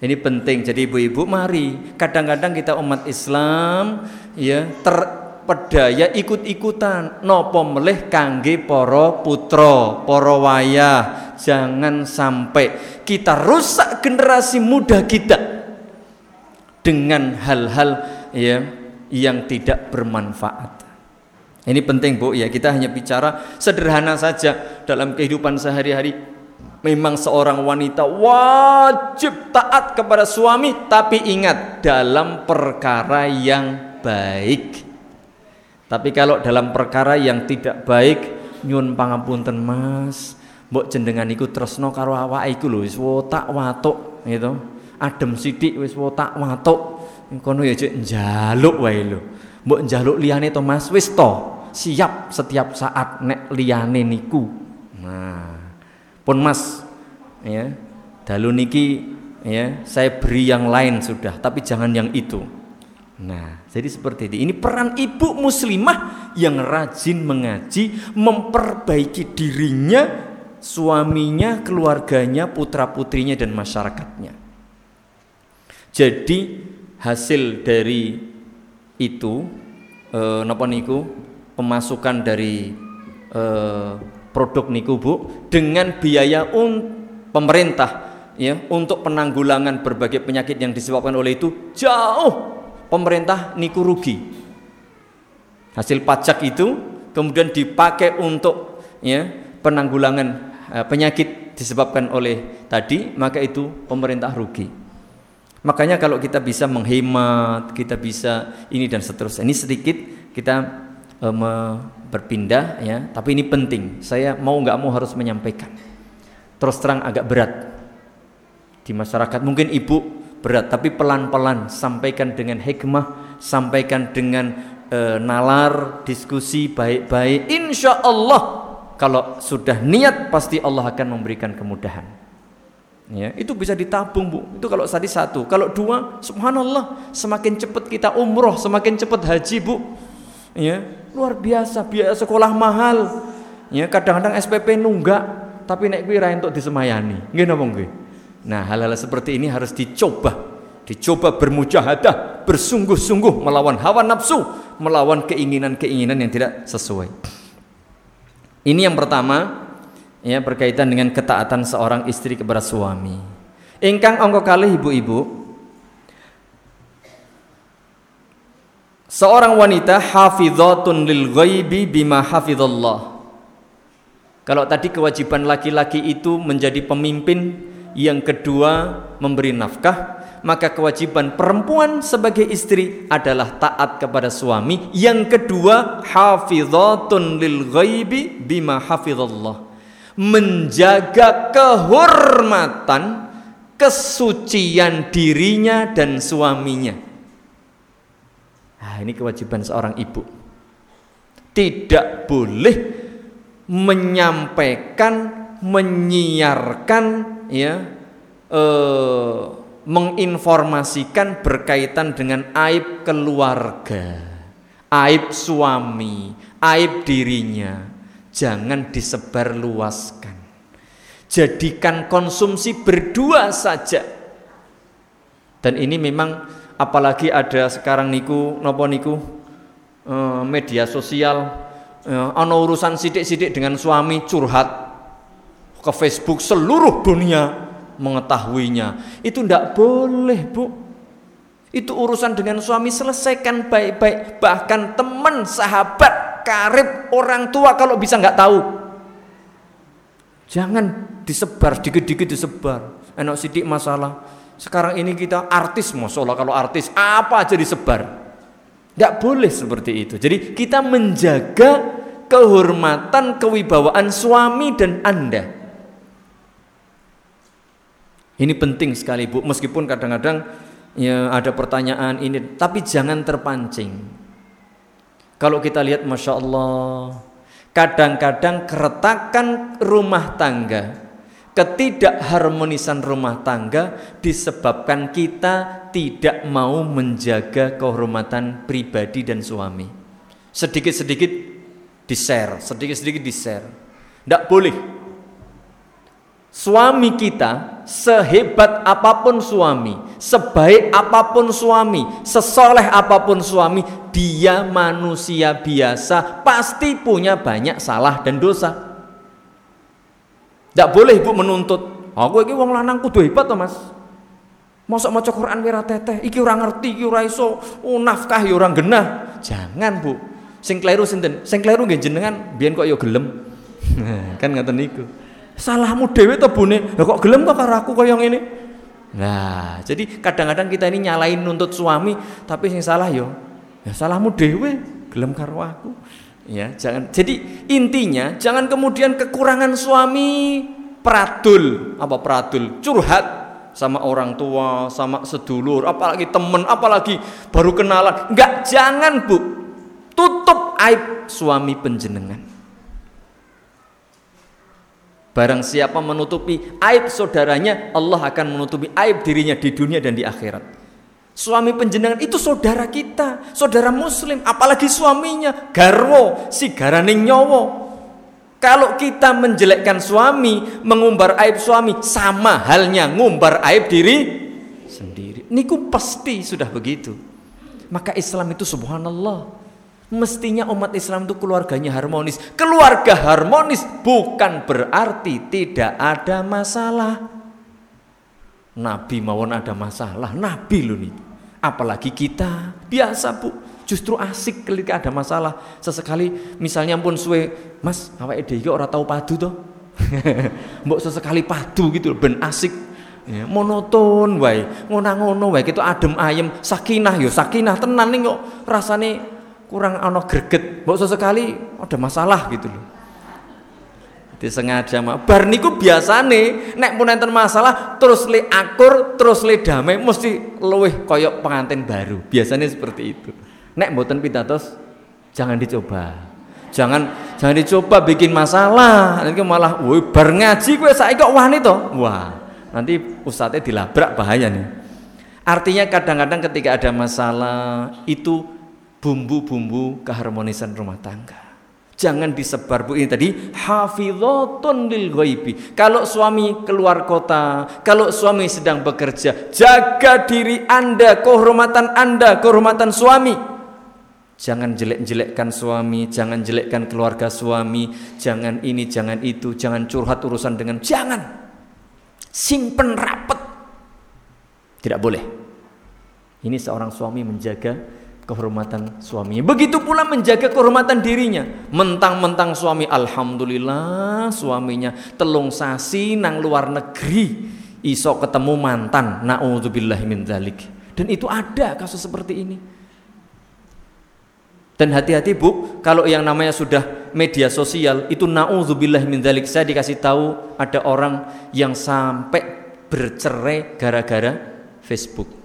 Ini penting. Jadi ibu-ibu mari. Kadang-kadang kita umat Islam ya terpedaya ikut-ikutan nopo melih kangge poro putra, poro wayah. Jangan sampai kita rusak generasi muda kita dengan hal-hal ya yang tidak bermanfaat. Ini penting Bu ya, kita hanya bicara sederhana saja dalam kehidupan sehari-hari. Memang seorang wanita wajib taat kepada suami, tapi ingat dalam perkara yang baik. Tapi kalau dalam perkara yang tidak baik, nyun pangapunten Mas, mbok jenengan iku tresno karo awake iku lho wis watuk gitu. Adem sithik wis wotak watuk. Kono ya cek njaluk wae lho. Mbok njaluk liyane to Mas, wis to siap setiap saat nek liyane niku. Nah, pun Mas ya, dalu niki ya, saya beri yang lain sudah, tapi jangan yang itu. Nah, jadi seperti ini. Ini peran ibu muslimah yang rajin mengaji, memperbaiki dirinya, suaminya, keluarganya, putra-putrinya dan masyarakatnya. Jadi hasil dari itu eh, napa niku pemasukan dari eh, produk niku Bu dengan biaya un pemerintah ya untuk penanggulangan berbagai penyakit yang disebabkan oleh itu jauh pemerintah niku rugi. Hasil pajak itu kemudian dipakai untuk ya penanggulangan eh, penyakit disebabkan oleh tadi maka itu pemerintah rugi. Makanya kalau kita bisa menghemat, kita bisa ini dan seterusnya. Ini sedikit kita e, berpindah ya. Tapi ini penting. Saya mau nggak mau harus menyampaikan. Terus terang agak berat. Di masyarakat mungkin ibu berat tapi pelan-pelan sampaikan dengan hikmah sampaikan dengan e, nalar diskusi baik-baik. Insya Allah kalau sudah niat pasti Allah akan memberikan kemudahan ya. Itu bisa ditabung bu. Itu kalau tadi satu. Kalau dua subhanallah semakin cepat kita umroh semakin cepat haji bu. Ya. Luar biasa biaya sekolah mahal. Ya kadang-kadang SPP nunggak tapi naik kuwi untuk disemayani. Nggih napa nggih? Nah hal-hal seperti ini harus dicoba. Dicoba bermujahadah bersungguh-sungguh melawan hawa nafsu melawan keinginan-keinginan yang tidak sesuai. Ini yang pertama ya berkaitan dengan ketaatan seorang istri kepada suami ingkang angka kali ibu-ibu Seorang wanita hafizatun lil ghaibi bima hafizallah. Kalau tadi kewajiban laki-laki itu menjadi pemimpin, yang kedua memberi nafkah, maka kewajiban perempuan sebagai istri adalah taat kepada suami. Yang kedua hafizatun lil ghaibi bima hafizallah. Menjaga kehormatan kesucian dirinya dan suaminya Nah, ini kewajiban seorang ibu. Tidak boleh menyampaikan, menyiarkan ya eh, menginformasikan berkaitan dengan aib keluarga, aib suami, aib dirinya. Jangan disebarluaskan. Jadikan konsumsi berdua saja. Dan ini memang apalagi ada sekarang niku nopo niku uh, media sosial uh, ana urusan sidik-sidik dengan suami curhat ke Facebook seluruh dunia mengetahuinya itu tidak boleh bu itu urusan dengan suami selesaikan baik-baik bahkan teman sahabat karib orang tua kalau bisa nggak tahu jangan disebar dikit-dikit disebar enak sidik masalah sekarang ini kita artis, masya Allah kalau artis apa aja disebar. Tidak boleh seperti itu. Jadi kita menjaga kehormatan, kewibawaan suami dan anda. Ini penting sekali bu, meskipun kadang-kadang ya ada pertanyaan ini, tapi jangan terpancing. Kalau kita lihat, masya Allah, kadang-kadang keretakan rumah tangga ketidakharmonisan rumah tangga disebabkan kita tidak mau menjaga kehormatan pribadi dan suami. Sedikit-sedikit di-share, sedikit-sedikit di-share. Tidak boleh. Suami kita sehebat apa pun suami, sebaik apa pun suami, sesoleh apa pun suami, dia manusia biasa, pasti punya banyak salah dan dosa. Tidak boleh ibu menuntut. Aku ini wong lanang kudu hebat toh mas. Mosok maca Quran ora teteh, iki ora ngerti, iki ora iso, oh, nafkah ya ora genah. Jangan, Bu. Sing kleru sinten? Sing kleru nggih jenengan biyen kok ya gelem. kan ngoten niku. Salahmu dhewe to Bune. Lah kok gelem kok karo aku kaya ngene? Nah, jadi kadang-kadang kita ini nyalain nuntut suami, tapi sing salah yo ya salahmu dhewe, gelem karo aku. Ya, jangan. Jadi intinya jangan kemudian kekurangan suami pradul, apa pradul, curhat sama orang tua, sama sedulur, apalagi temen, apalagi baru kenalan. Enggak, jangan bu, tutup aib suami penjenengan. Barang siapa menutupi aib saudaranya, Allah akan menutupi aib dirinya di dunia dan di akhirat. Suami penjenengan itu saudara kita, saudara muslim, apalagi suaminya, garwo, si garaning nyowo, kalau kita menjelekkan suami, mengumbar aib suami, sama halnya ngumbar aib diri sendiri. Niku pasti sudah begitu. Maka Islam itu subhanallah. Mestinya umat Islam itu keluarganya harmonis. Keluarga harmonis bukan berarti tidak ada masalah. Nabi mawon ada masalah, Nabi loh nih. Apalagi kita. Biasa bu. Justru asik ketika ada masalah. Sesekali misalnya pun suwe mas awake dhewe ora tahu padu toh mbok sesekali padu gitu ben asik. Ya, monoton wae. Ngono-ngono wae. Gitu adem ayem. Sakinah yo sakinah. Tenan nih kok rasane kurang ana greget mbok sesekali ada masalah gitu loh disengaja mah bar niku biasane nek pun enten masalah terus le akur terus le damai mesti luwih koyok pengantin baru biasanya seperti itu Nek mboten pitados jangan dicoba. Jangan jangan dicoba bikin masalah. Nanti malah woi bar ngaji kowe saiki kok wani to. Wah, nanti ustadznya dilabrak bahaya nih. Artinya kadang-kadang ketika ada masalah itu bumbu-bumbu keharmonisan rumah tangga. Jangan disebar bu ini tadi hafizatun lil ghaibi. Kalau suami keluar kota, kalau suami sedang bekerja, jaga diri Anda, kehormatan Anda, kehormatan suami. Jangan jelek-jelekkan suami, jangan jelekkan keluarga suami, jangan ini, jangan itu, jangan curhat urusan dengan jangan. Simpen rapet. Tidak boleh. Ini seorang suami menjaga kehormatan suami. Begitu pula menjaga kehormatan dirinya. Mentang-mentang suami alhamdulillah suaminya telung sasi nang luar negeri iso ketemu mantan. Nauzubillah min dzalik. Dan itu ada kasus seperti ini. Dan hati-hati Bu, kalau yang namanya sudah media sosial itu naudzubillah min dzalik. Saya dikasih tahu ada orang yang sampai bercerai gara-gara Facebook.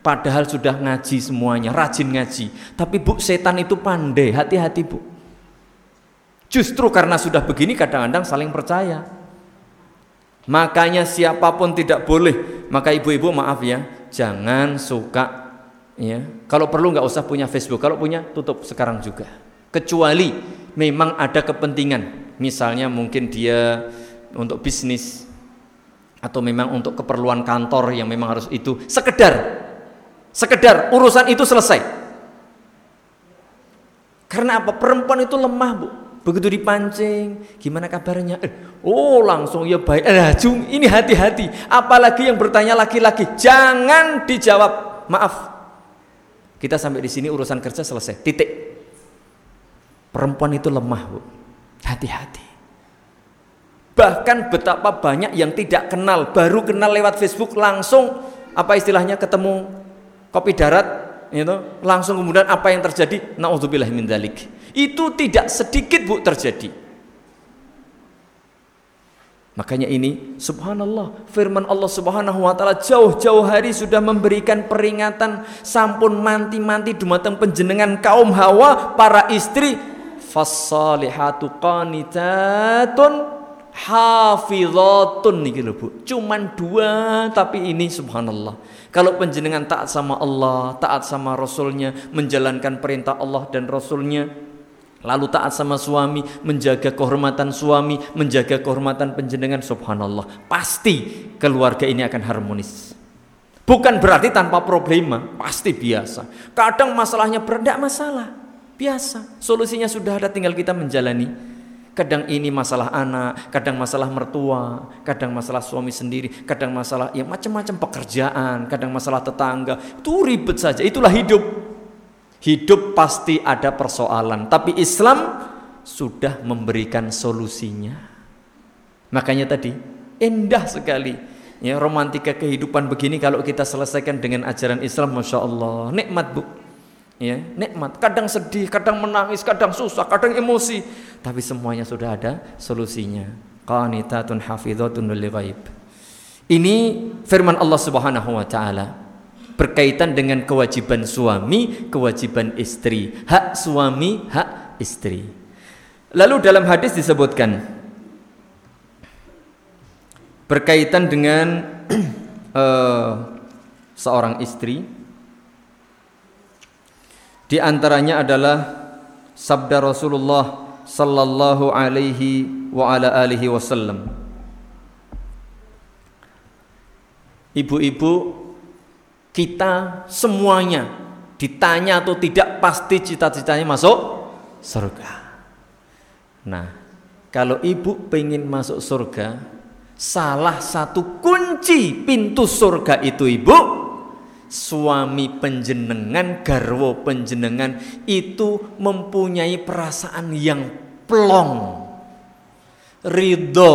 Padahal sudah ngaji semuanya, rajin ngaji. Tapi Bu, setan itu pandai, hati-hati Bu. Justru karena sudah begini kadang-kadang saling percaya. Makanya siapa pun tidak boleh. Maka ibu-ibu maaf ya, jangan suka ya kalau perlu nggak usah punya Facebook kalau punya tutup sekarang juga kecuali memang ada kepentingan misalnya mungkin dia untuk bisnis atau memang untuk keperluan kantor yang memang harus itu sekedar sekedar urusan itu selesai karena apa perempuan itu lemah bu begitu dipancing gimana kabarnya eh, oh langsung ya baik eh, ini hati-hati apalagi yang bertanya laki-laki jangan dijawab maaf kita sampai di sini urusan kerja selesai. Titik. Perempuan itu lemah, Bu. Hati-hati. Bahkan betapa banyak yang tidak kenal, baru kenal lewat Facebook langsung apa istilahnya ketemu kopi darat itu langsung kemudian apa yang terjadi naudzubillah min dzalik. Itu tidak sedikit Bu terjadi. Makanya ini subhanallah firman Allah Subhanahu wa taala jauh-jauh hari sudah memberikan peringatan sampun manti-manti dumateng penjenengan kaum Hawa para istri fasalihatu qanitatun hafizatun lho Bu. Cuman dua tapi ini subhanallah. Kalau penjenengan taat sama Allah, taat sama Rasulnya, menjalankan perintah Allah dan Rasulnya, Lalu taat sama suami, menjaga kehormatan suami, menjaga kehormatan penjenengan subhanallah. Pasti keluarga ini akan harmonis. Bukan berarti tanpa problema, pasti biasa. Kadang masalahnya berat, masalah. Biasa. Solusinya sudah ada tinggal kita menjalani. Kadang ini masalah anak, kadang masalah mertua, kadang masalah suami sendiri, kadang masalah ya macam-macam pekerjaan, kadang masalah tetangga. Itu ribet saja. Itulah hidup. Hidup pasti ada persoalan, tapi Islam sudah memberikan solusinya. Makanya tadi indah sekali ya romantika kehidupan begini kalau kita selesaikan dengan ajaran Islam Masya Allah nikmat bu ya nikmat. Kadang sedih kadang menangis kadang susah kadang emosi. Tapi semuanya sudah ada solusinya. Qanitatun hafizatun lil ghaib. Ini firman Allah Subhanahu wa taala. Berkaitan dengan kewajiban suami kewajiban istri. Hak suami hak istri. Lalu dalam hadis disebutkan berkaitan dengan uh, seorang istri di antaranya adalah sabda Rasulullah sallallahu alaihi wa ala alihi wasallam. Ibu-ibu kita semuanya ditanya atau tidak pasti cita-citanya masuk surga. Nah, kalau ibu pengen masuk surga, salah satu kunci pintu surga itu ibu suami penjenengan, garwo penjenengan itu mempunyai perasaan yang plong, ridho,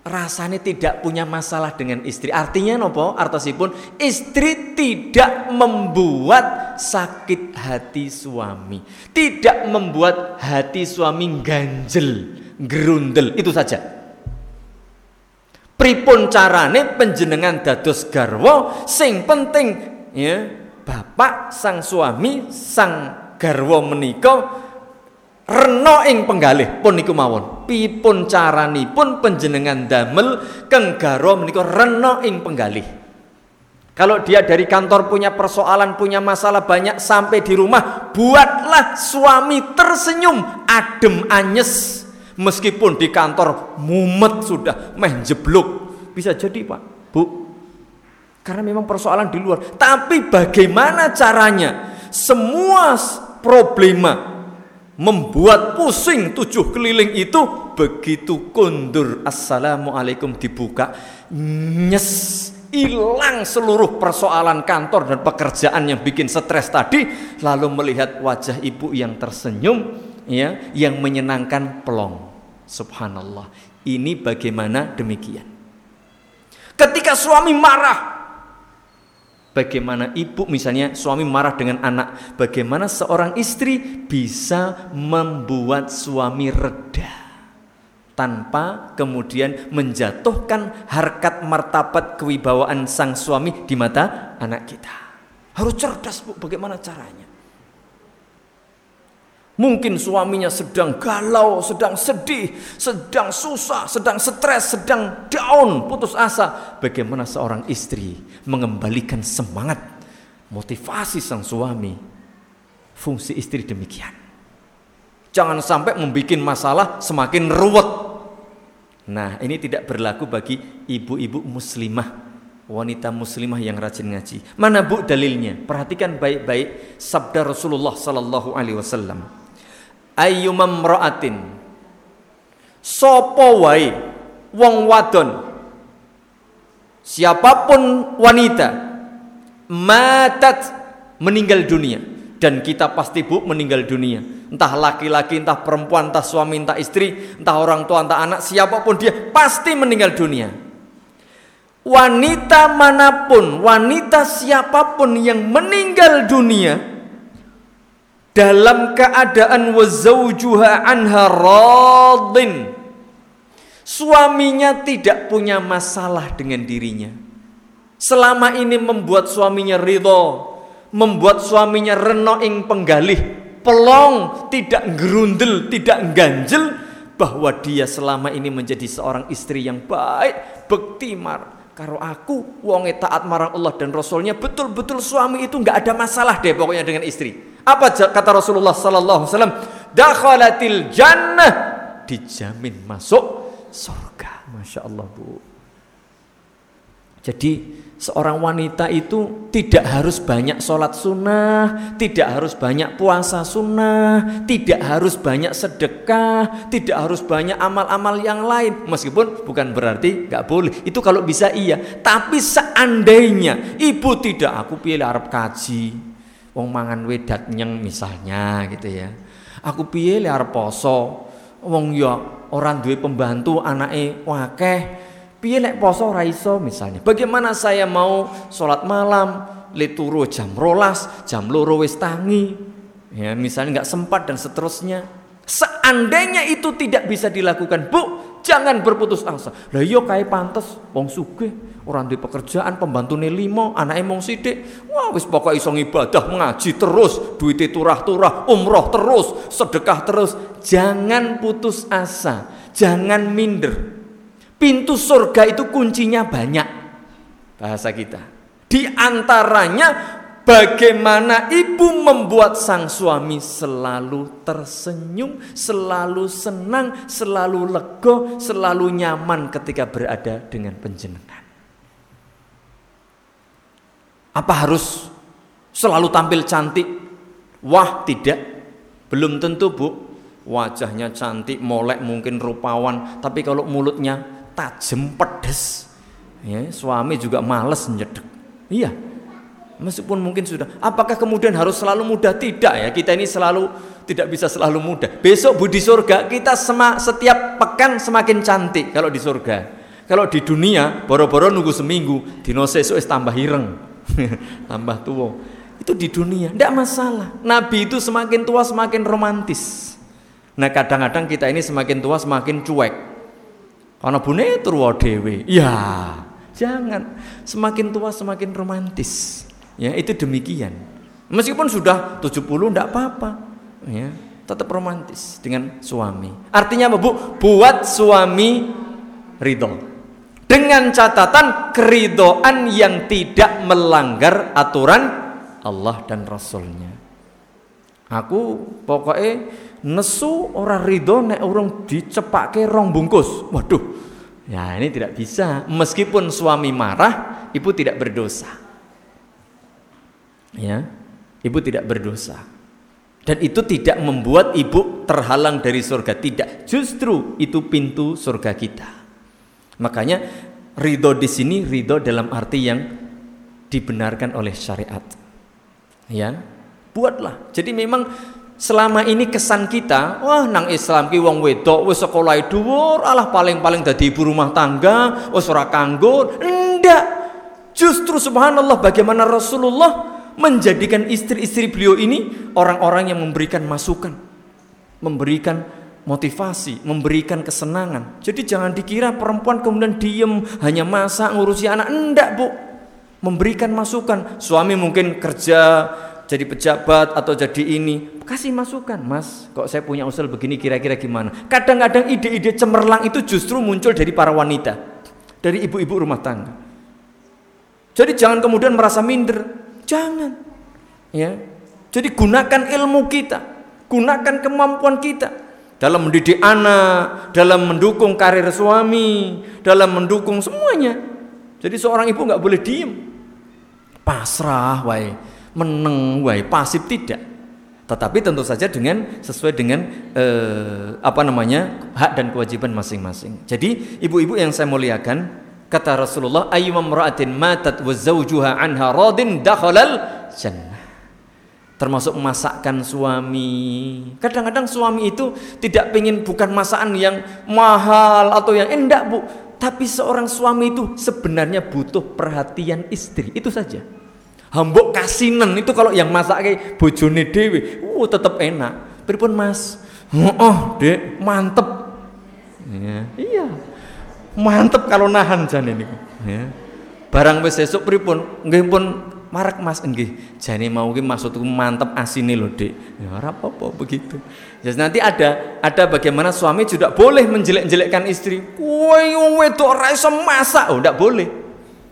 rasanya tidak punya masalah dengan istri. Artinya nopo? Artosipun istri tidak membuat sakit hati suami, tidak membuat hati suami ganjel, gerundel, itu saja pripun carane penjenengan dados garwa sing penting ya bapak sang suami sang garwa menika rena ing penggalih pun niku mawon. Pipun caranipun panjenengan damel keng garwa menika rena ing penggalih. Kalau dia dari kantor punya persoalan, punya masalah banyak sampai di rumah, buatlah suami tersenyum, adem anyes, Meskipun di kantor mumet sudah meh jeblok. Bisa jadi Pak, Bu. Karena memang persoalan di luar. Tapi bagaimana caranya? Semua problema membuat pusing tujuh keliling itu begitu kundur assalamualaikum dibuka nyes hilang seluruh persoalan kantor dan pekerjaan yang bikin stres tadi lalu melihat wajah ibu yang tersenyum ya yang menyenangkan pelong. Subhanallah. Ini bagaimana demikian. Ketika suami marah, Bagaimana ibu misalnya suami marah dengan anak Bagaimana seorang istri bisa membuat suami reda Tanpa kemudian menjatuhkan harkat martabat kewibawaan sang suami di mata anak kita Harus cerdas bu bagaimana caranya Mungkin suaminya sedang galau, sedang sedih, sedang susah, sedang stres, sedang down, putus asa. Bagaimana seorang istri mengembalikan semangat, motivasi sang suami. Fungsi istri demikian. Jangan sampai membuat masalah semakin ruwet. Nah, ini tidak berlaku bagi ibu-ibu muslimah, wanita muslimah yang rajin ngaji. Mana Bu dalilnya? Perhatikan baik-baik sabda Rasulullah sallallahu alaihi wasallam ayyumam ra'atin sapa wae? Wong wadon. Siapa pun wanita matat meninggal dunia. Dan kita pasti bu meninggal dunia. Entah laki-laki entah perempuan entah suami entah istri entah orang tua entah anak siapa pun dia pasti meninggal dunia. Wanita mana pun wanita siapa pun yang meninggal dunia dalam keadaan wazaujuha anha radin. Suaminya tidak punya masalah dengan dirinya. Selama ini membuat suaminya ridho membuat suaminya reno ing penggalih pelong tidak gerundel tidak ganjel bahwa dia selama ini menjadi seorang istri yang baik bekti mar karo aku wong taat marang Allah dan Rasulnya betul-betul suami itu nggak ada masalah deh pokoknya dengan istri apa kata Rasulullah sallallahu alaihi wasallam? Dakhalatil jannah dijamin masuk surga. Masya Allah bu. Jadi seorang wanita itu tidak harus banyak sholat sunnah, tidak harus banyak puasa sunnah, tidak harus banyak sedekah, tidak harus banyak amal-amal yang lain. Meskipun bukan berarti nggak boleh. Itu kalau bisa iya. Tapi seandainya ibu tidak, aku pilih Arab kaji, wong mangan wedat nyeng misalnya gitu ya. Aku pilih Arab poso, wong ya orang duwe pembantu anake wakeh piye nek poso ora iso misalnya? Bagaimana saya mau sholat malam leturu jam rolas jam loro wis tangi? Ya misalnya nggak sempat dan seterusnya. Seandainya itu tidak bisa dilakukan bu jangan berputus asa. Lah yo iya kayak pantes wong sugih orang di pekerjaan pembantu limo anak emong sidik wah wis pokok iso ibadah mengaji terus duit turah-turah umroh terus sedekah terus. Jangan putus asa jangan minder Pintu surga itu kuncinya banyak. Bahasa kita. Di antaranya bagaimana ibu membuat sang suami selalu tersenyum, selalu senang, selalu lego, selalu nyaman ketika berada dengan penjenengan. Apa harus selalu tampil cantik? Wah, tidak. Belum tentu, Bu. Wajahnya cantik, molek, mungkin rupawan, tapi kalau mulutnya tajam pedes. Ya, suami juga males nyedek. Iya. Meskipun mungkin sudah. Apakah kemudian harus selalu muda? Tidak ya. Kita ini selalu tidak bisa selalu muda. Besok budi surga kita sema, setiap pekan semakin cantik kalau di surga. Kalau di dunia boro-boro nunggu seminggu, dino tambah ireng. tambah tua. Itu di dunia, tidak masalah. Nabi itu semakin tua semakin romantis. Nah kadang-kadang kita ini semakin tua semakin cuek. Karena bune turwa dewe. Ya, jangan. Semakin tua semakin romantis. Ya, itu demikian. Meskipun sudah 70 tidak apa-apa. Ya, tetap romantis dengan suami. Artinya apa, Bu? Buat suami ridho. Dengan catatan keridoan yang tidak melanggar aturan Allah dan Rasulnya. Aku pokoknya nesu orang ridho nek urung dicepake rong bungkus. Waduh. Ya, ini tidak bisa. Meskipun suami marah, ibu tidak berdosa. Ya. Ibu tidak berdosa. Dan itu tidak membuat ibu terhalang dari surga, tidak. Justru itu pintu surga kita. Makanya ridho di sini ridho dalam arti yang dibenarkan oleh syariat. Ya, buatlah. Jadi memang selama ini kesan kita, wah nang Islam ki wong wedok wis sekolah dhuwur, alah paling-paling dadi ibu rumah tangga, wis ora kanggo. Ndak. Justru subhanallah bagaimana Rasulullah menjadikan istri-istri beliau ini orang-orang yang memberikan masukan, memberikan motivasi, memberikan kesenangan. Jadi jangan dikira perempuan kemudian diem hanya masak ngurusi anak. Enggak, Bu. Memberikan masukan. Suami mungkin kerja jadi pejabat atau jadi ini, kasih masukan, Mas. Kok saya punya usul begini kira-kira gimana? Kadang-kadang ide-ide cemerlang itu justru muncul dari para wanita, dari ibu-ibu rumah tangga. Jadi jangan kemudian merasa minder, jangan. Ya. Jadi gunakan ilmu kita, gunakan kemampuan kita dalam mendidik anak, dalam mendukung karir suami, dalam mendukung semuanya. Jadi seorang ibu nggak boleh diem, pasrah, wae meneng wae pasif tidak. Tetapi tentu saja dengan sesuai dengan eh, apa namanya hak dan kewajiban masing-masing. Jadi ibu-ibu yang saya muliakan kata Rasulullah ayyuma imra'atin matat wa zawjuha anha radin dakhalal jannah. Termasuk masakan suami. Kadang-kadang suami itu tidak ingin bukan masakan yang mahal atau yang endak bu. Tapi seorang suami itu sebenarnya butuh perhatian istri itu saja Hambok kasinan itu kalau yang masak kayak bojone dewi, uh tetap enak. Pripun Mas? Oh, Dek, mantep. Ya, iya. Mantep kalau nahan jan ini. Ya. Barang wis esuk pripun? Nggih pun marak Mas nggih. Jane mau ki maksudku mantep asine lho, Dik. Ya ora apa-apa begitu. Jadi nanti ada ada bagaimana suami juga boleh menjelek-jelekkan istri. Kowe wedok ora iso masak, oh ndak boleh.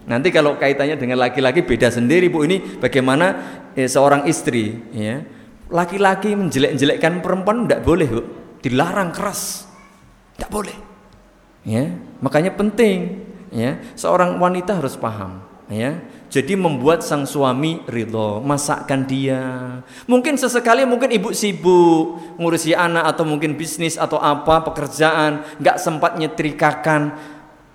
Nanti kalau kaitannya dengan laki-laki beda sendiri Bu ini bagaimana eh, seorang istri ya. Laki-laki menjelek-jelekkan perempuan tidak boleh Bu. Dilarang keras. Tidak boleh. Ya, makanya penting Ya, seorang wanita harus paham, ya. Jadi membuat sang suami ridho, masakkan dia. Mungkin sesekali mungkin ibu sibuk ngurusi anak atau mungkin bisnis atau apa pekerjaan, nggak sempat nyetrikakan.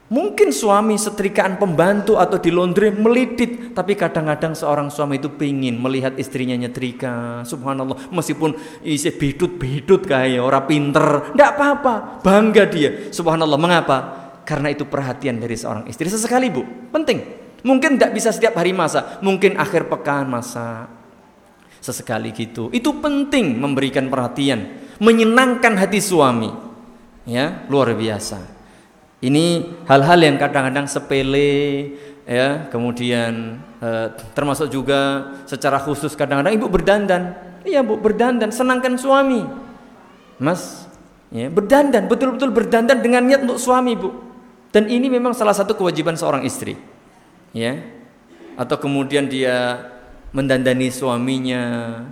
Mungkin suami setrikaan pembantu atau di laundry melidit, tapi kadang-kadang seorang suami itu pingin melihat istrinya nyetrika. Subhanallah, meskipun isi bidut-bidut kayak orang pinter, tidak apa-apa, bangga dia. Subhanallah, mengapa? Karena itu perhatian dari seorang istri. Sesekali bu, penting. Mungkin tidak bisa setiap hari masa, mungkin akhir pekan masa. Sesekali gitu. Itu penting memberikan perhatian, menyenangkan hati suami. Ya, luar biasa. Ini hal-hal yang kadang-kadang sepele ya, kemudian eh, termasuk juga secara khusus kadang-kadang ibu berdandan. Iya, Bu, berdandan, senangkan suami. Mas, ya, berdandan, betul-betul berdandan dengan niat untuk suami, Bu. Dan ini memang salah satu kewajiban seorang istri. Ya. Atau kemudian dia mendandani suaminya.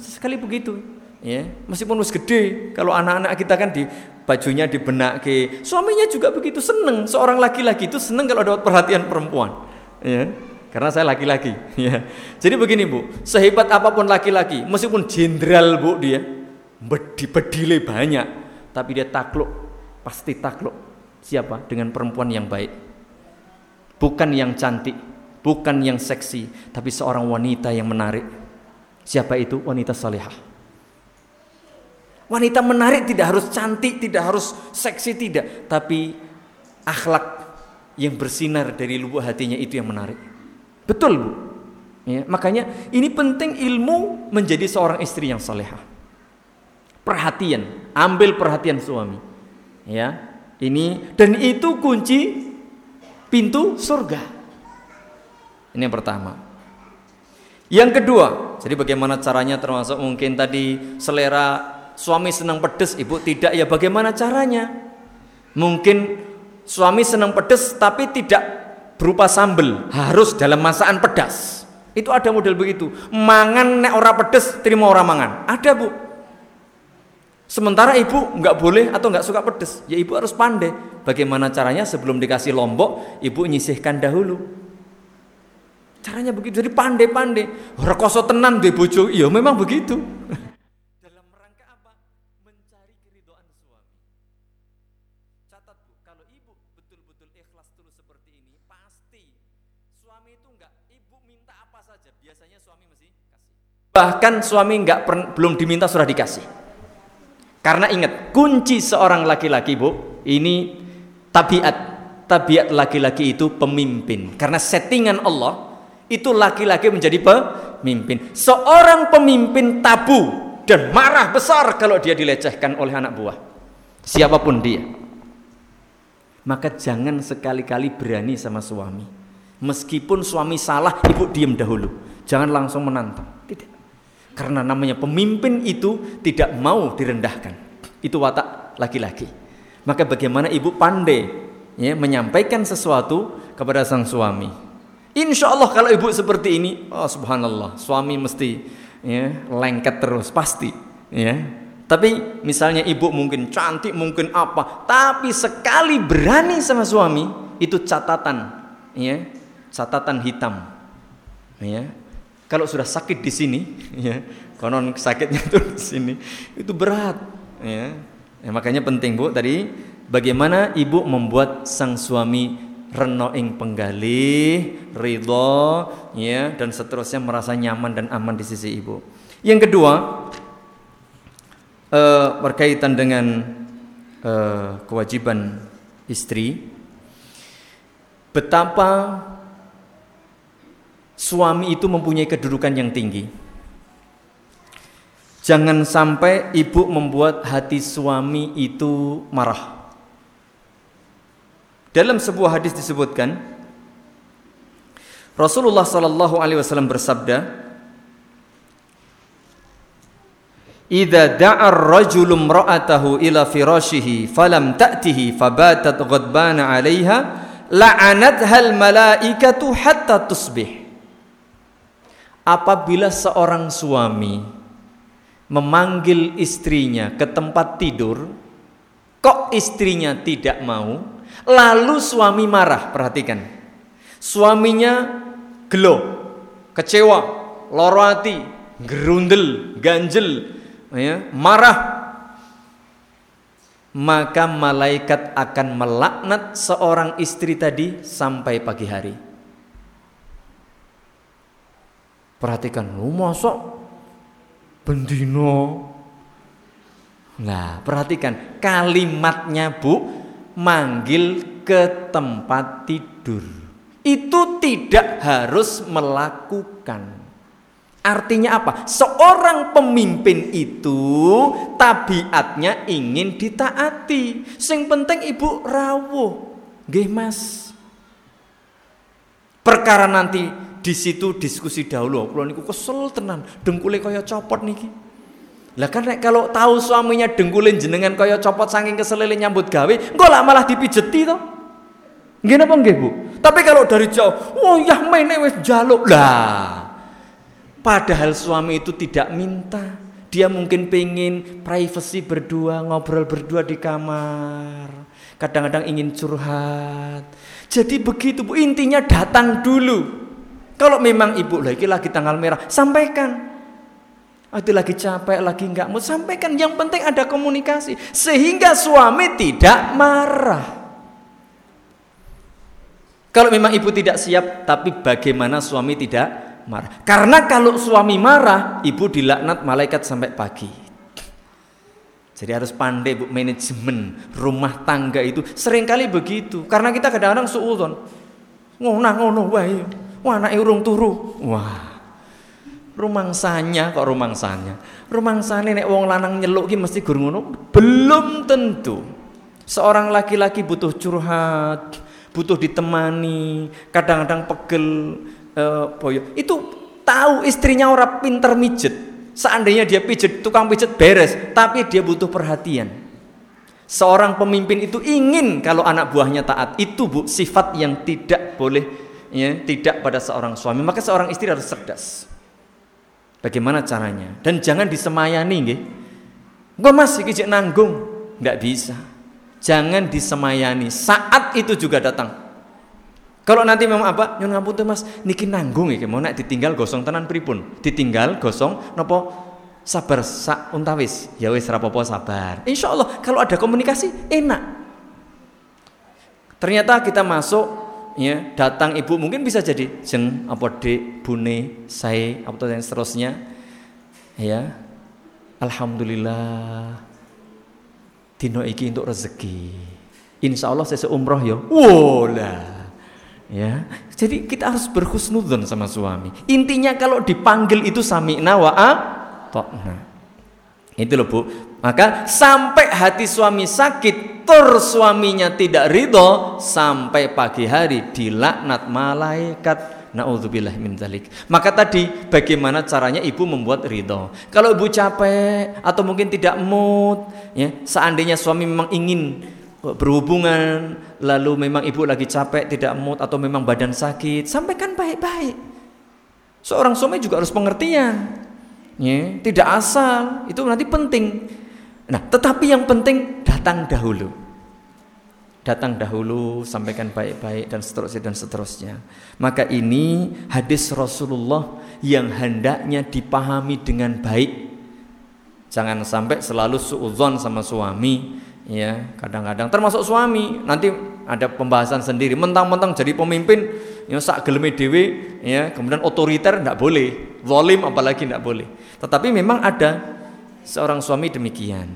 Sekali begitu. Ya, meskipun harus gede, kalau anak-anak kita kan di bajunya dibenak ke suaminya juga begitu seneng. Seorang laki-laki itu seneng kalau dapat perhatian perempuan. Ya karena saya laki-laki. Ya. Jadi begini bu. Sehebat apa pun laki-laki meskipun jenderal bu dia bedi bedile banyak tapi dia takluk pasti takluk. Siapa? Dengan perempuan yang baik. Bukan yang cantik bukan yang seksi tapi seorang wanita yang menarik. Siapa itu? Wanita salihah Wanita menarik tidak harus cantik, tidak harus seksi, tidak. Tapi akhlak yang bersinar dari lubuk hatinya itu yang menarik. Betul bu. Ya, makanya ini penting ilmu menjadi seorang istri yang salehah. Perhatian, ambil perhatian suami. Ya, ini dan itu kunci pintu surga. Ini yang pertama. Yang kedua, jadi bagaimana caranya termasuk mungkin tadi selera suami senang pedes, ibu tidak, ya bagaimana caranya? Mungkin suami senang pedes tapi tidak berupa sambel, harus dalam masakan pedas. Itu ada model begitu. Mangan nek ora pedes, terima ora mangan. Ada bu. Sementara ibu nggak boleh atau nggak suka pedes, ya ibu harus pandai. Bagaimana caranya sebelum dikasih lombok, ibu nyisihkan dahulu. Caranya begitu, jadi pandai-pandai. Rekoso tenan di bojo, iya memang begitu. Bahkan suami nggak belum diminta sudah dikasih. Karena ingat, kunci seorang laki-laki, Bu, ini tabiat. Tabiat laki-laki itu pemimpin. Karena settingan Allah itu laki-laki menjadi pemimpin. Seorang pemimpin tabu dan marah besar kalau dia dilecehkan oleh anak buah. Siapa pun dia. Maka jangan sekali-kali berani sama suami. Meskipun suami salah, ibu diam dahulu. Jangan langsung menantang. Tidak. Karena namanya pemimpin itu tidak mau direndahkan. Itu watak laki-laki. Maka bagaimana ibu pandai ya, menyampaikan sesuatu kepada sang suami. Insya Allah kalau ibu seperti ini, oh subhanallah, suami mesti ya, lengket terus pasti. Ya. Tapi misalnya ibu mungkin cantik, mungkin apa, tapi sekali berani sama suami, itu catatan, ya, catatan hitam. Ya, kalau sudah sakit di sini, ya, konon sakitnya itu di sini, itu berat, ya. ya makanya penting Bu tadi bagaimana ibu membuat sang suami reno ing penggalih, ridho, ya, dan seterusnya merasa nyaman dan aman di sisi ibu. Yang kedua, eh, berkaitan dengan eh, kewajiban istri, betapa suami itu mempunyai kedudukan yang tinggi. Jangan sampai ibu membuat hati suami itu marah. Dalam sebuah hadis disebutkan Rasulullah sallallahu alaihi wasallam bersabda, "Idza da'a ar-rajulu imra'atahu ila firashihi falam ta'tihi fabatat ghadbana 'alayha la'anatha al-malaikatu hatta tusbih." Apabila seorang suami memanggil istrinya ke tempat tidur, kok istrinya tidak mau, Lalu suami marah, perhatikan. Suaminya gelo, kecewa, loro hati, gerundel, ganjel, ya, marah. Maka malaikat akan melaknat seorang istri tadi sampai pagi hari. Perhatikan, lu masuk bendino. Nah, perhatikan kalimatnya Bu, manggil ke tempat tidur. Itu tidak harus melakukan. Artinya apa? Seorang pemimpin itu tabiatnya ingin ditaati. Sing penting ibu rawuh. Nggih, Mas. Perkara nanti di situ diskusi dahulu. Kulo niku kesel tenan, dengkule kaya copot niki. Lah kan kalau tahu suaminya dengkulin jenengan kaya copot saking keselele nyambut gawe, engko lah malah dipijeti to. Nggih napa nggih, Bu? Tapi kalau dari jauh, oh ya main wis jaluk. Lah, Padahal suami itu tidak minta. Dia mungkin pengen privacy berdua, ngobrol berdua di kamar. Kadang-kadang ingin curhat. Jadi begitu Bu, intinya datang dulu. Kalau memang ibu lagi lagi tanggal merah, sampaikan. Itu lagi capek, lagi nggak mau sampaikan. Yang penting ada komunikasi sehingga suami tidak marah. Kalau memang ibu tidak siap, tapi bagaimana suami tidak marah. Karena kalau suami marah, ibu dilaknat malaikat sampai pagi. Jadi harus pandai bu manajemen rumah tangga itu sering kali begitu. Karena kita kadang-kadang suudon. Ngono ngono wae. Wah anake urung turu. Wah. Rumangsanya kok rumangsanya. Rumangsane nek wong lanang nyeluk ki mesti gur ngono. Belum tentu. Seorang laki-laki butuh curhat, butuh ditemani, kadang-kadang pegel, uh, boyo itu tahu istrinya orang pinter mijet seandainya dia pijet tukang pijet beres tapi dia butuh perhatian seorang pemimpin itu ingin kalau anak buahnya taat itu bu sifat yang tidak boleh ya tidak pada seorang suami maka seorang istri harus cerdas bagaimana caranya dan jangan disemayani nggih Gue masih kejek nanggung nggak bisa jangan disemayani saat itu juga datang kalau nanti memang apa? Nyun tuh Mas, niki nanggung iki mau nak ditinggal gosong tenan pripun? Ditinggal gosong nopo sabar sak untawis. Ya wis rapopo sabar. Insya Allah kalau ada komunikasi enak. Ternyata kita masuk ya datang ibu mungkin bisa jadi jeng apa dek bune saya apa dan seterusnya ya alhamdulillah dino iki untuk rezeki insya Allah saya seumroh ya wolah Ya, jadi kita harus berhusnudzon sama suami. Intinya kalau dipanggil itu sami'na wa ata'na. Itu loh Bu. Maka sampai hati suami sakit, tur suaminya tidak ridho sampai pagi hari dilaknat malaikat. Nauzubillah min dzalik. Maka tadi bagaimana caranya ibu membuat ridho. Kalau ibu capek atau mungkin tidak mood, ya, seandainya suami memang ingin berhubungan lalu memang ibu lagi capek tidak mood atau memang badan sakit sampaikan baik-baik seorang suami juga harus pengertian ya tidak asal itu nanti penting nah tetapi yang penting datang dahulu. Datang dahulu sampaikan baik-baik dan seterusnya dan seterusnya. Maka ini hadis Rasulullah yang hendaknya dipahami dengan baik. Jangan sampai selalu suudzon sama suami ya. Kadang-kadang termasuk suami nanti ada pembahasan sendiri. Mentang-mentang jadi pemimpin yang sak geleme dewe ya. Kemudian otoriter tidak boleh. Zalim apalagi tidak boleh. Tetapi memang ada seorang suami demikian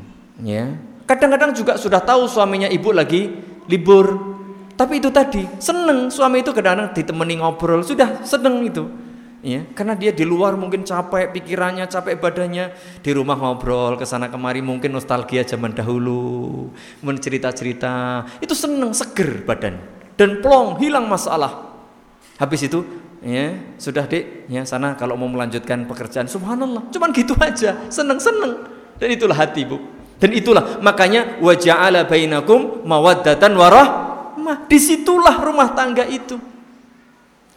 ya. Kadang-kadang juga sudah tahu suaminya ibu lagi libur. Tapi itu tadi seneng suami itu kadang-kadang ditemani ngobrol sudah seneng itu ya. Karena dia di luar mungkin capek pikirannya capek badannya di rumah ngobrol ke sana kemari mungkin nostalgia zaman dahulu mencerita cerita itu seneng seger badan. Dan plong hilang masalah. Habis itu ya sudah dek ya sana kalau mau melanjutkan pekerjaan subhanallah. Cuman gitu aja. Seneng seneng dan itulah hati bu. Dan itulah makanya waja'ala bainakum mawaddatan warahmah di situlah rumah tangga itu.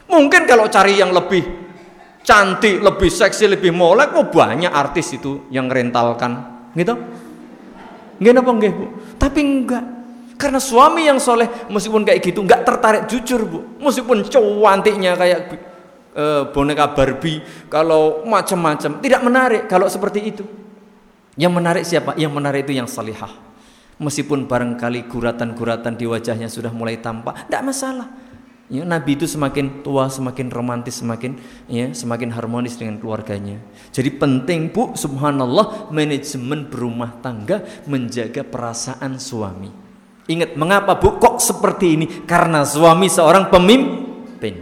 Mungkin kalau cari yang lebih cantik, lebih seksi, lebih molek, oh banyak artis itu yang rentalkan, gitu. Nggih napa nggih, Bu? Tapi enggak. Karena suami yang soleh meskipun kayak gitu nggak tertarik jujur bu, meskipun cantiknya kayak e, boneka Barbie, kalau macam-macam tidak menarik kalau seperti itu. Yang menarik siapa? Yang menarik itu yang salihah. Meskipun barangkali guratan-guratan di wajahnya sudah mulai tampak, tidak masalah. Ya, Nabi itu semakin tua, semakin romantis, semakin ya, semakin harmonis dengan keluarganya. Jadi penting Bu, subhanallah, manajemen berumah tangga menjaga perasaan suami. Ingat, mengapa Bu kok seperti ini? Karena suami seorang pemimpin.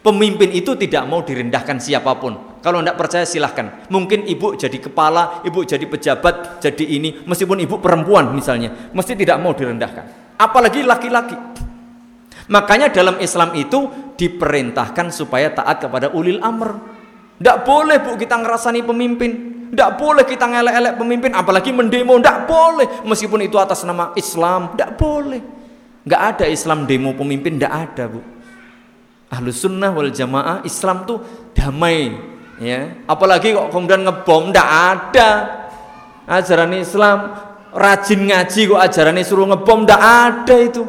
Pemimpin itu tidak mau direndahkan siapa pun. Kalau tidak percaya silahkan. Mungkin ibu jadi kepala, ibu jadi pejabat, jadi ini. Meskipun ibu perempuan misalnya, mesti tidak mau direndahkan. Apalagi laki-laki. Makanya dalam Islam itu diperintahkan supaya taat kepada ulil amr. Tidak boleh bu kita ngerasani pemimpin. Tidak boleh kita ngelek-elek pemimpin, apalagi mendemo. Tidak boleh, meskipun itu atas nama Islam. Tidak boleh. Nggak ada Islam demo pemimpin, tidak ada bu. Ahlus sunnah wal jamaah Islam tuh damai, ya. Apalagi kok kemudian ngebom, tidak ada. Ajaran Islam rajin ngaji kok ajarannya suruh ngebom, tidak ada itu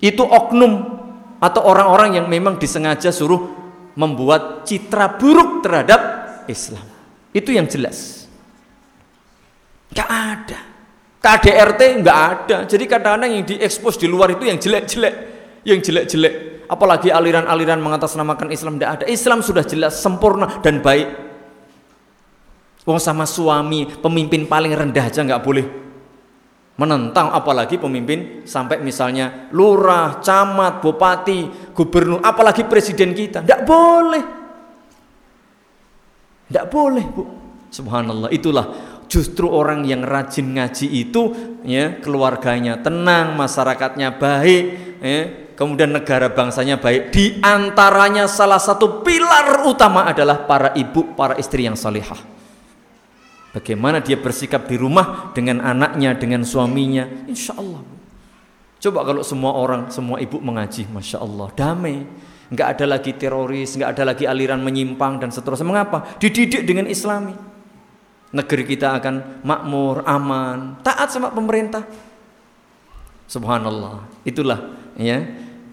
itu oknum atau orang-orang yang memang disengaja suruh membuat citra buruk terhadap Islam. Itu yang jelas. Gak ada. KDRT nggak ada. Jadi kadang-kadang yang diekspos di luar itu yang jelek-jelek, yang jelek-jelek. Apalagi aliran-aliran mengatasnamakan Islam tidak ada. Islam sudah jelas sempurna dan baik. Wong sama suami, pemimpin paling rendah aja nggak boleh menentang apalagi pemimpin sampai misalnya lurah, camat, bupati, gubernur, apalagi presiden kita. Tidak boleh. Tidak boleh, Bu. Subhanallah. Itulah justru orang yang rajin ngaji itu ya keluarganya tenang, masyarakatnya baik, ya, kemudian negara bangsanya baik. Di antaranya salah satu pilar utama adalah para ibu, para istri yang salihah. Bagaimana dia bersikap di rumah dengan anaknya, dengan suaminya. Insya Allah. Coba kalau semua orang, semua ibu mengaji, Masya Allah, damai. Nggak ada lagi teroris, nggak ada lagi aliran menyimpang dan seterusnya. Mengapa? Dididik dengan islami. Negeri kita akan makmur, aman, taat sama pemerintah. Subhanallah. Itulah ya.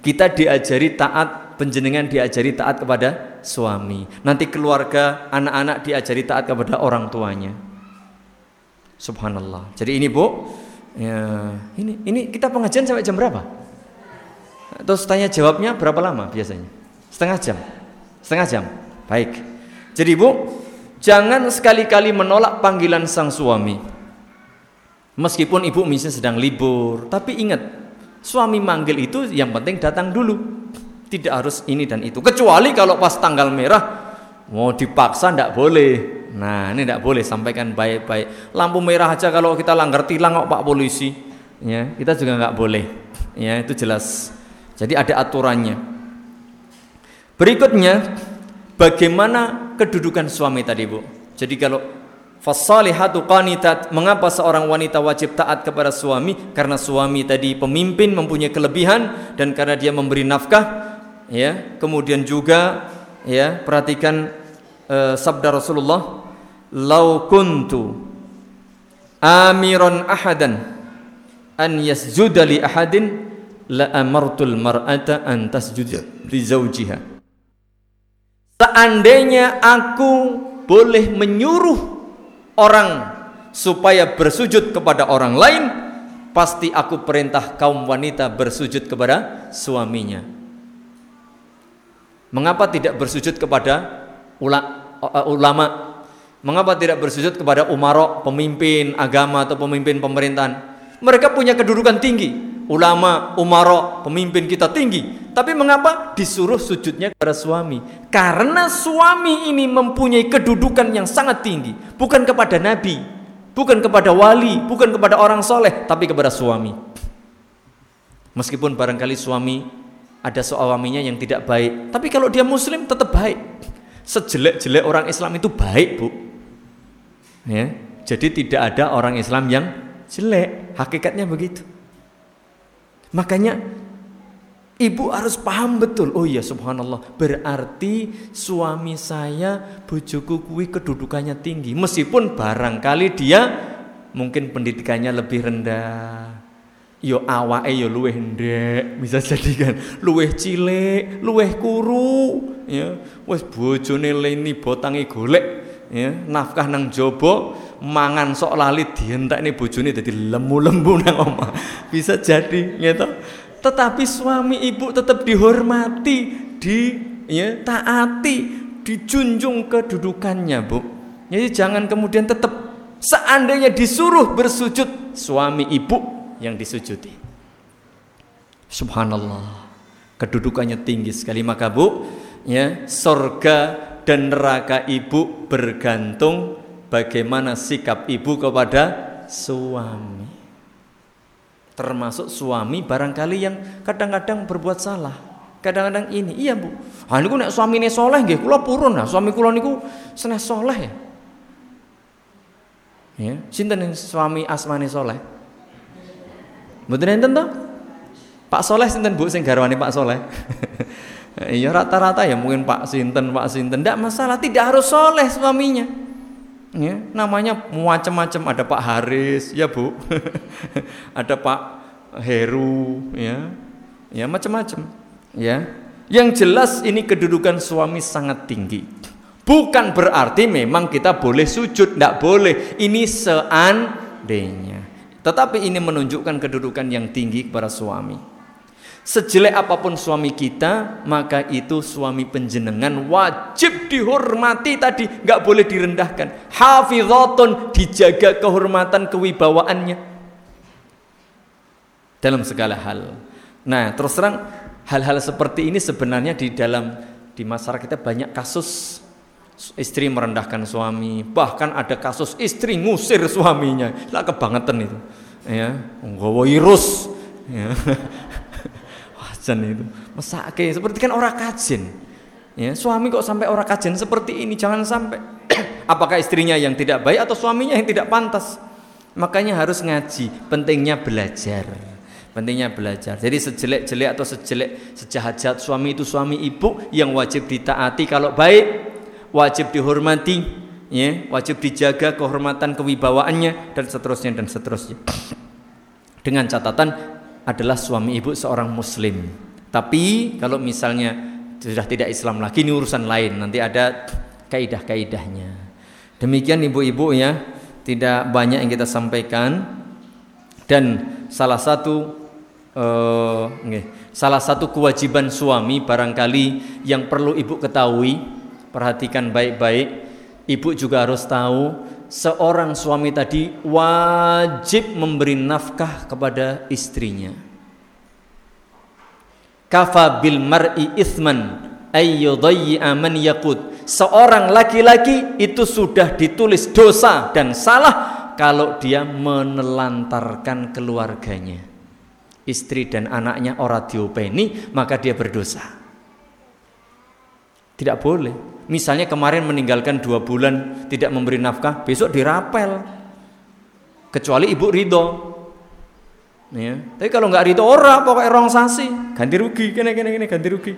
Kita diajari taat, penjenengan diajari taat kepada suami. Nanti keluarga, anak-anak diajari taat kepada orang tuanya. Subhanallah. Jadi ini Bu, ya, ini ini kita pengajian sampai jam berapa? Terus tanya jawabnya berapa lama biasanya? Setengah jam. Setengah jam. Baik. Jadi Bu, jangan sekali-kali menolak panggilan sang suami. Meskipun ibu misalnya sedang libur, tapi ingat, suami manggil itu yang penting datang dulu. Tidak harus ini dan itu. Kecuali kalau pas tanggal merah mau dipaksa tidak boleh. Nah, ini tidak boleh sampaikan baik-baik. Lampu merah aja kalau kita langgar tilang kok Pak polisi. Ya, kita juga nggak boleh. Ya, itu jelas. Jadi ada aturannya. Berikutnya, bagaimana kedudukan suami tadi, Bu? Jadi kalau fasalihatu qanitat, mengapa seorang wanita wajib taat kepada suami? Karena suami tadi pemimpin mempunyai kelebihan dan karena dia memberi nafkah, ya. Kemudian juga ya, perhatikan uh, sabda Rasulullah lau kuntu amiran ahadan an yasjuda li ahadin la amartul mar'ata an tasjuda li zawjiha. Seandainya aku boleh menyuruh orang supaya bersujud kepada orang lain pasti aku perintah kaum wanita bersujud kepada suaminya. Mengapa tidak bersujud kepada uh, ulama? Mengapa tidak bersujud kepada umaro pemimpin agama atau pemimpin pemerintahan? Mereka punya kedudukan tinggi ulama umaro pemimpin kita tinggi tapi mengapa disuruh sujudnya kepada suami karena suami ini mempunyai kedudukan yang sangat tinggi bukan kepada nabi bukan kepada wali bukan kepada orang soleh tapi kepada suami meskipun barangkali suami ada suaminya yang tidak baik tapi kalau dia muslim tetap baik sejelek-jelek orang Islam itu baik, Bu. Ya. Jadi tidak ada orang Islam yang jelek, hakikatnya begitu. Makanya ibu harus paham betul. Oh iya subhanallah, berarti suami saya bojoku kui kedudukannya tinggi. Meskipun barangkali dia mungkin pendidikannya lebih rendah. yo awake yo luweh ndek bisa jadi kan luweh cilik luweh kuru ya. Wis bojone leni botangi golek ya. Nafkah nang jaba mangan sok lali dientekne bojone dadi lemu-lemu nang omah bisa jadi gitu tetapi suami ibu tetap dihormati di ya taati dijunjung kedudukannya bu jadi jangan kemudian tetap seandainya disuruh bersujud suami ibu yang disujudi. Subhanallah. Kedudukannya tinggi sekali maka Bu, ya, surga dan neraka ibu bergantung bagaimana sikap ibu kepada suami. Termasuk suami barangkali yang kadang-kadang berbuat salah. Kadang-kadang ini, iya Bu. Ah niku nek suamine soleh nggih, kula purun nah, suami kula niku seneh soleh ya. Ya, sinten suami asmane soleh? Mboten enten to? Pak Soleh sinten Bu sing garwane Pak Soleh? Iya rata-rata ya mungkin Pak Sinten, Pak Sinten. Tidak masalah, tidak harus soleh suaminya. Ya, namanya macam-macam. Ada Pak Haris, ya Bu. ada Pak Heru, ya, ya macam-macam. Ya, yang jelas ini kedudukan suami sangat tinggi. Bukan berarti memang kita boleh sujud, tidak boleh. Ini seandainya. Tetapi ini menunjukkan kedudukan yang tinggi kepada suami. Sejelek apa pun suami kita, maka itu suami penjenengan wajib dihormati tadi, nggak boleh direndahkan. Hafizatun dijaga kehormatan kewibawaannya. Dalam segala hal. Nah, terus terang hal-hal seperti ini sebenarnya di dalam di masyarakat kita banyak kasus istri merendahkan suami bahkan ada kasus istri ngusir suaminya. Lah kebangetan itu. Ya nggawa irus ya wajan itu. Mesake seperti kan orang kajen ya suami kok sampai orang kajen seperti ini? Jangan sampai. Apakah istrinya yang tidak baik atau suaminya yang tidak pantas? Makanya harus ngaji. Pentingnya belajar. Pentingnya belajar. Jadi sejelek-jelek atau sejelek sejahat-jahat suami itu suami ibu yang wajib ditaati kalau baik wajib dihormati, ya, wajib dijaga kehormatan kewibawaannya dan seterusnya dan seterusnya. Dengan catatan adalah suami ibu seorang muslim. Tapi kalau misalnya sudah tidak Islam lagi ini urusan lain, nanti ada kaidah-kaidahnya. Demikian ibu-ibu ya, tidak banyak yang kita sampaikan dan salah satu uh, salah satu kewajiban suami barangkali yang perlu ibu ketahui Perhatikan baik-baik. Ibu juga harus tahu seorang suami tadi wajib memberi nafkah kepada istrinya. Kafa bil mar'i ithman man yaqud. Seorang laki-laki itu sudah ditulis dosa dan salah kalau dia menelantarkan keluarganya. Istri dan anaknya ora diopeni, maka dia berdosa. Tidak boleh. Misalnya kemarin meninggalkan dua bulan tidak memberi nafkah, besok dirapel. Kecuali ibu ridho. Ya. Tapi kalau nggak ridho ora pokoknya rong sasi, ganti rugi, kene kene kene ganti rugi.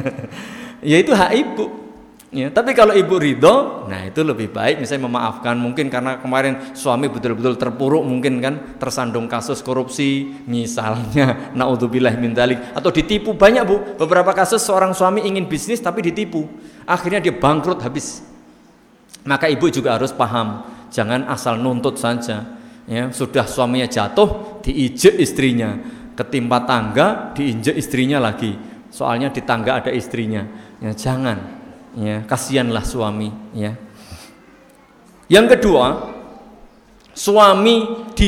ya itu hak ibu. Ya, tapi kalau ibu ridho, nah itu lebih baik misalnya memaafkan mungkin karena kemarin suami betul-betul terpuruk mungkin kan tersandung kasus korupsi misalnya naudzubillah min dalik atau ditipu banyak Bu. Beberapa kasus seorang suami ingin bisnis tapi ditipu. Akhirnya dia bangkrut habis. Maka ibu juga harus paham, jangan asal nuntut saja. Ya, sudah suaminya jatuh, diijek istrinya, ketimpa tangga, diinjek istrinya lagi. Soalnya di tangga ada istrinya. Ya, jangan ya kasihanlah suami ya. Yang kedua suami di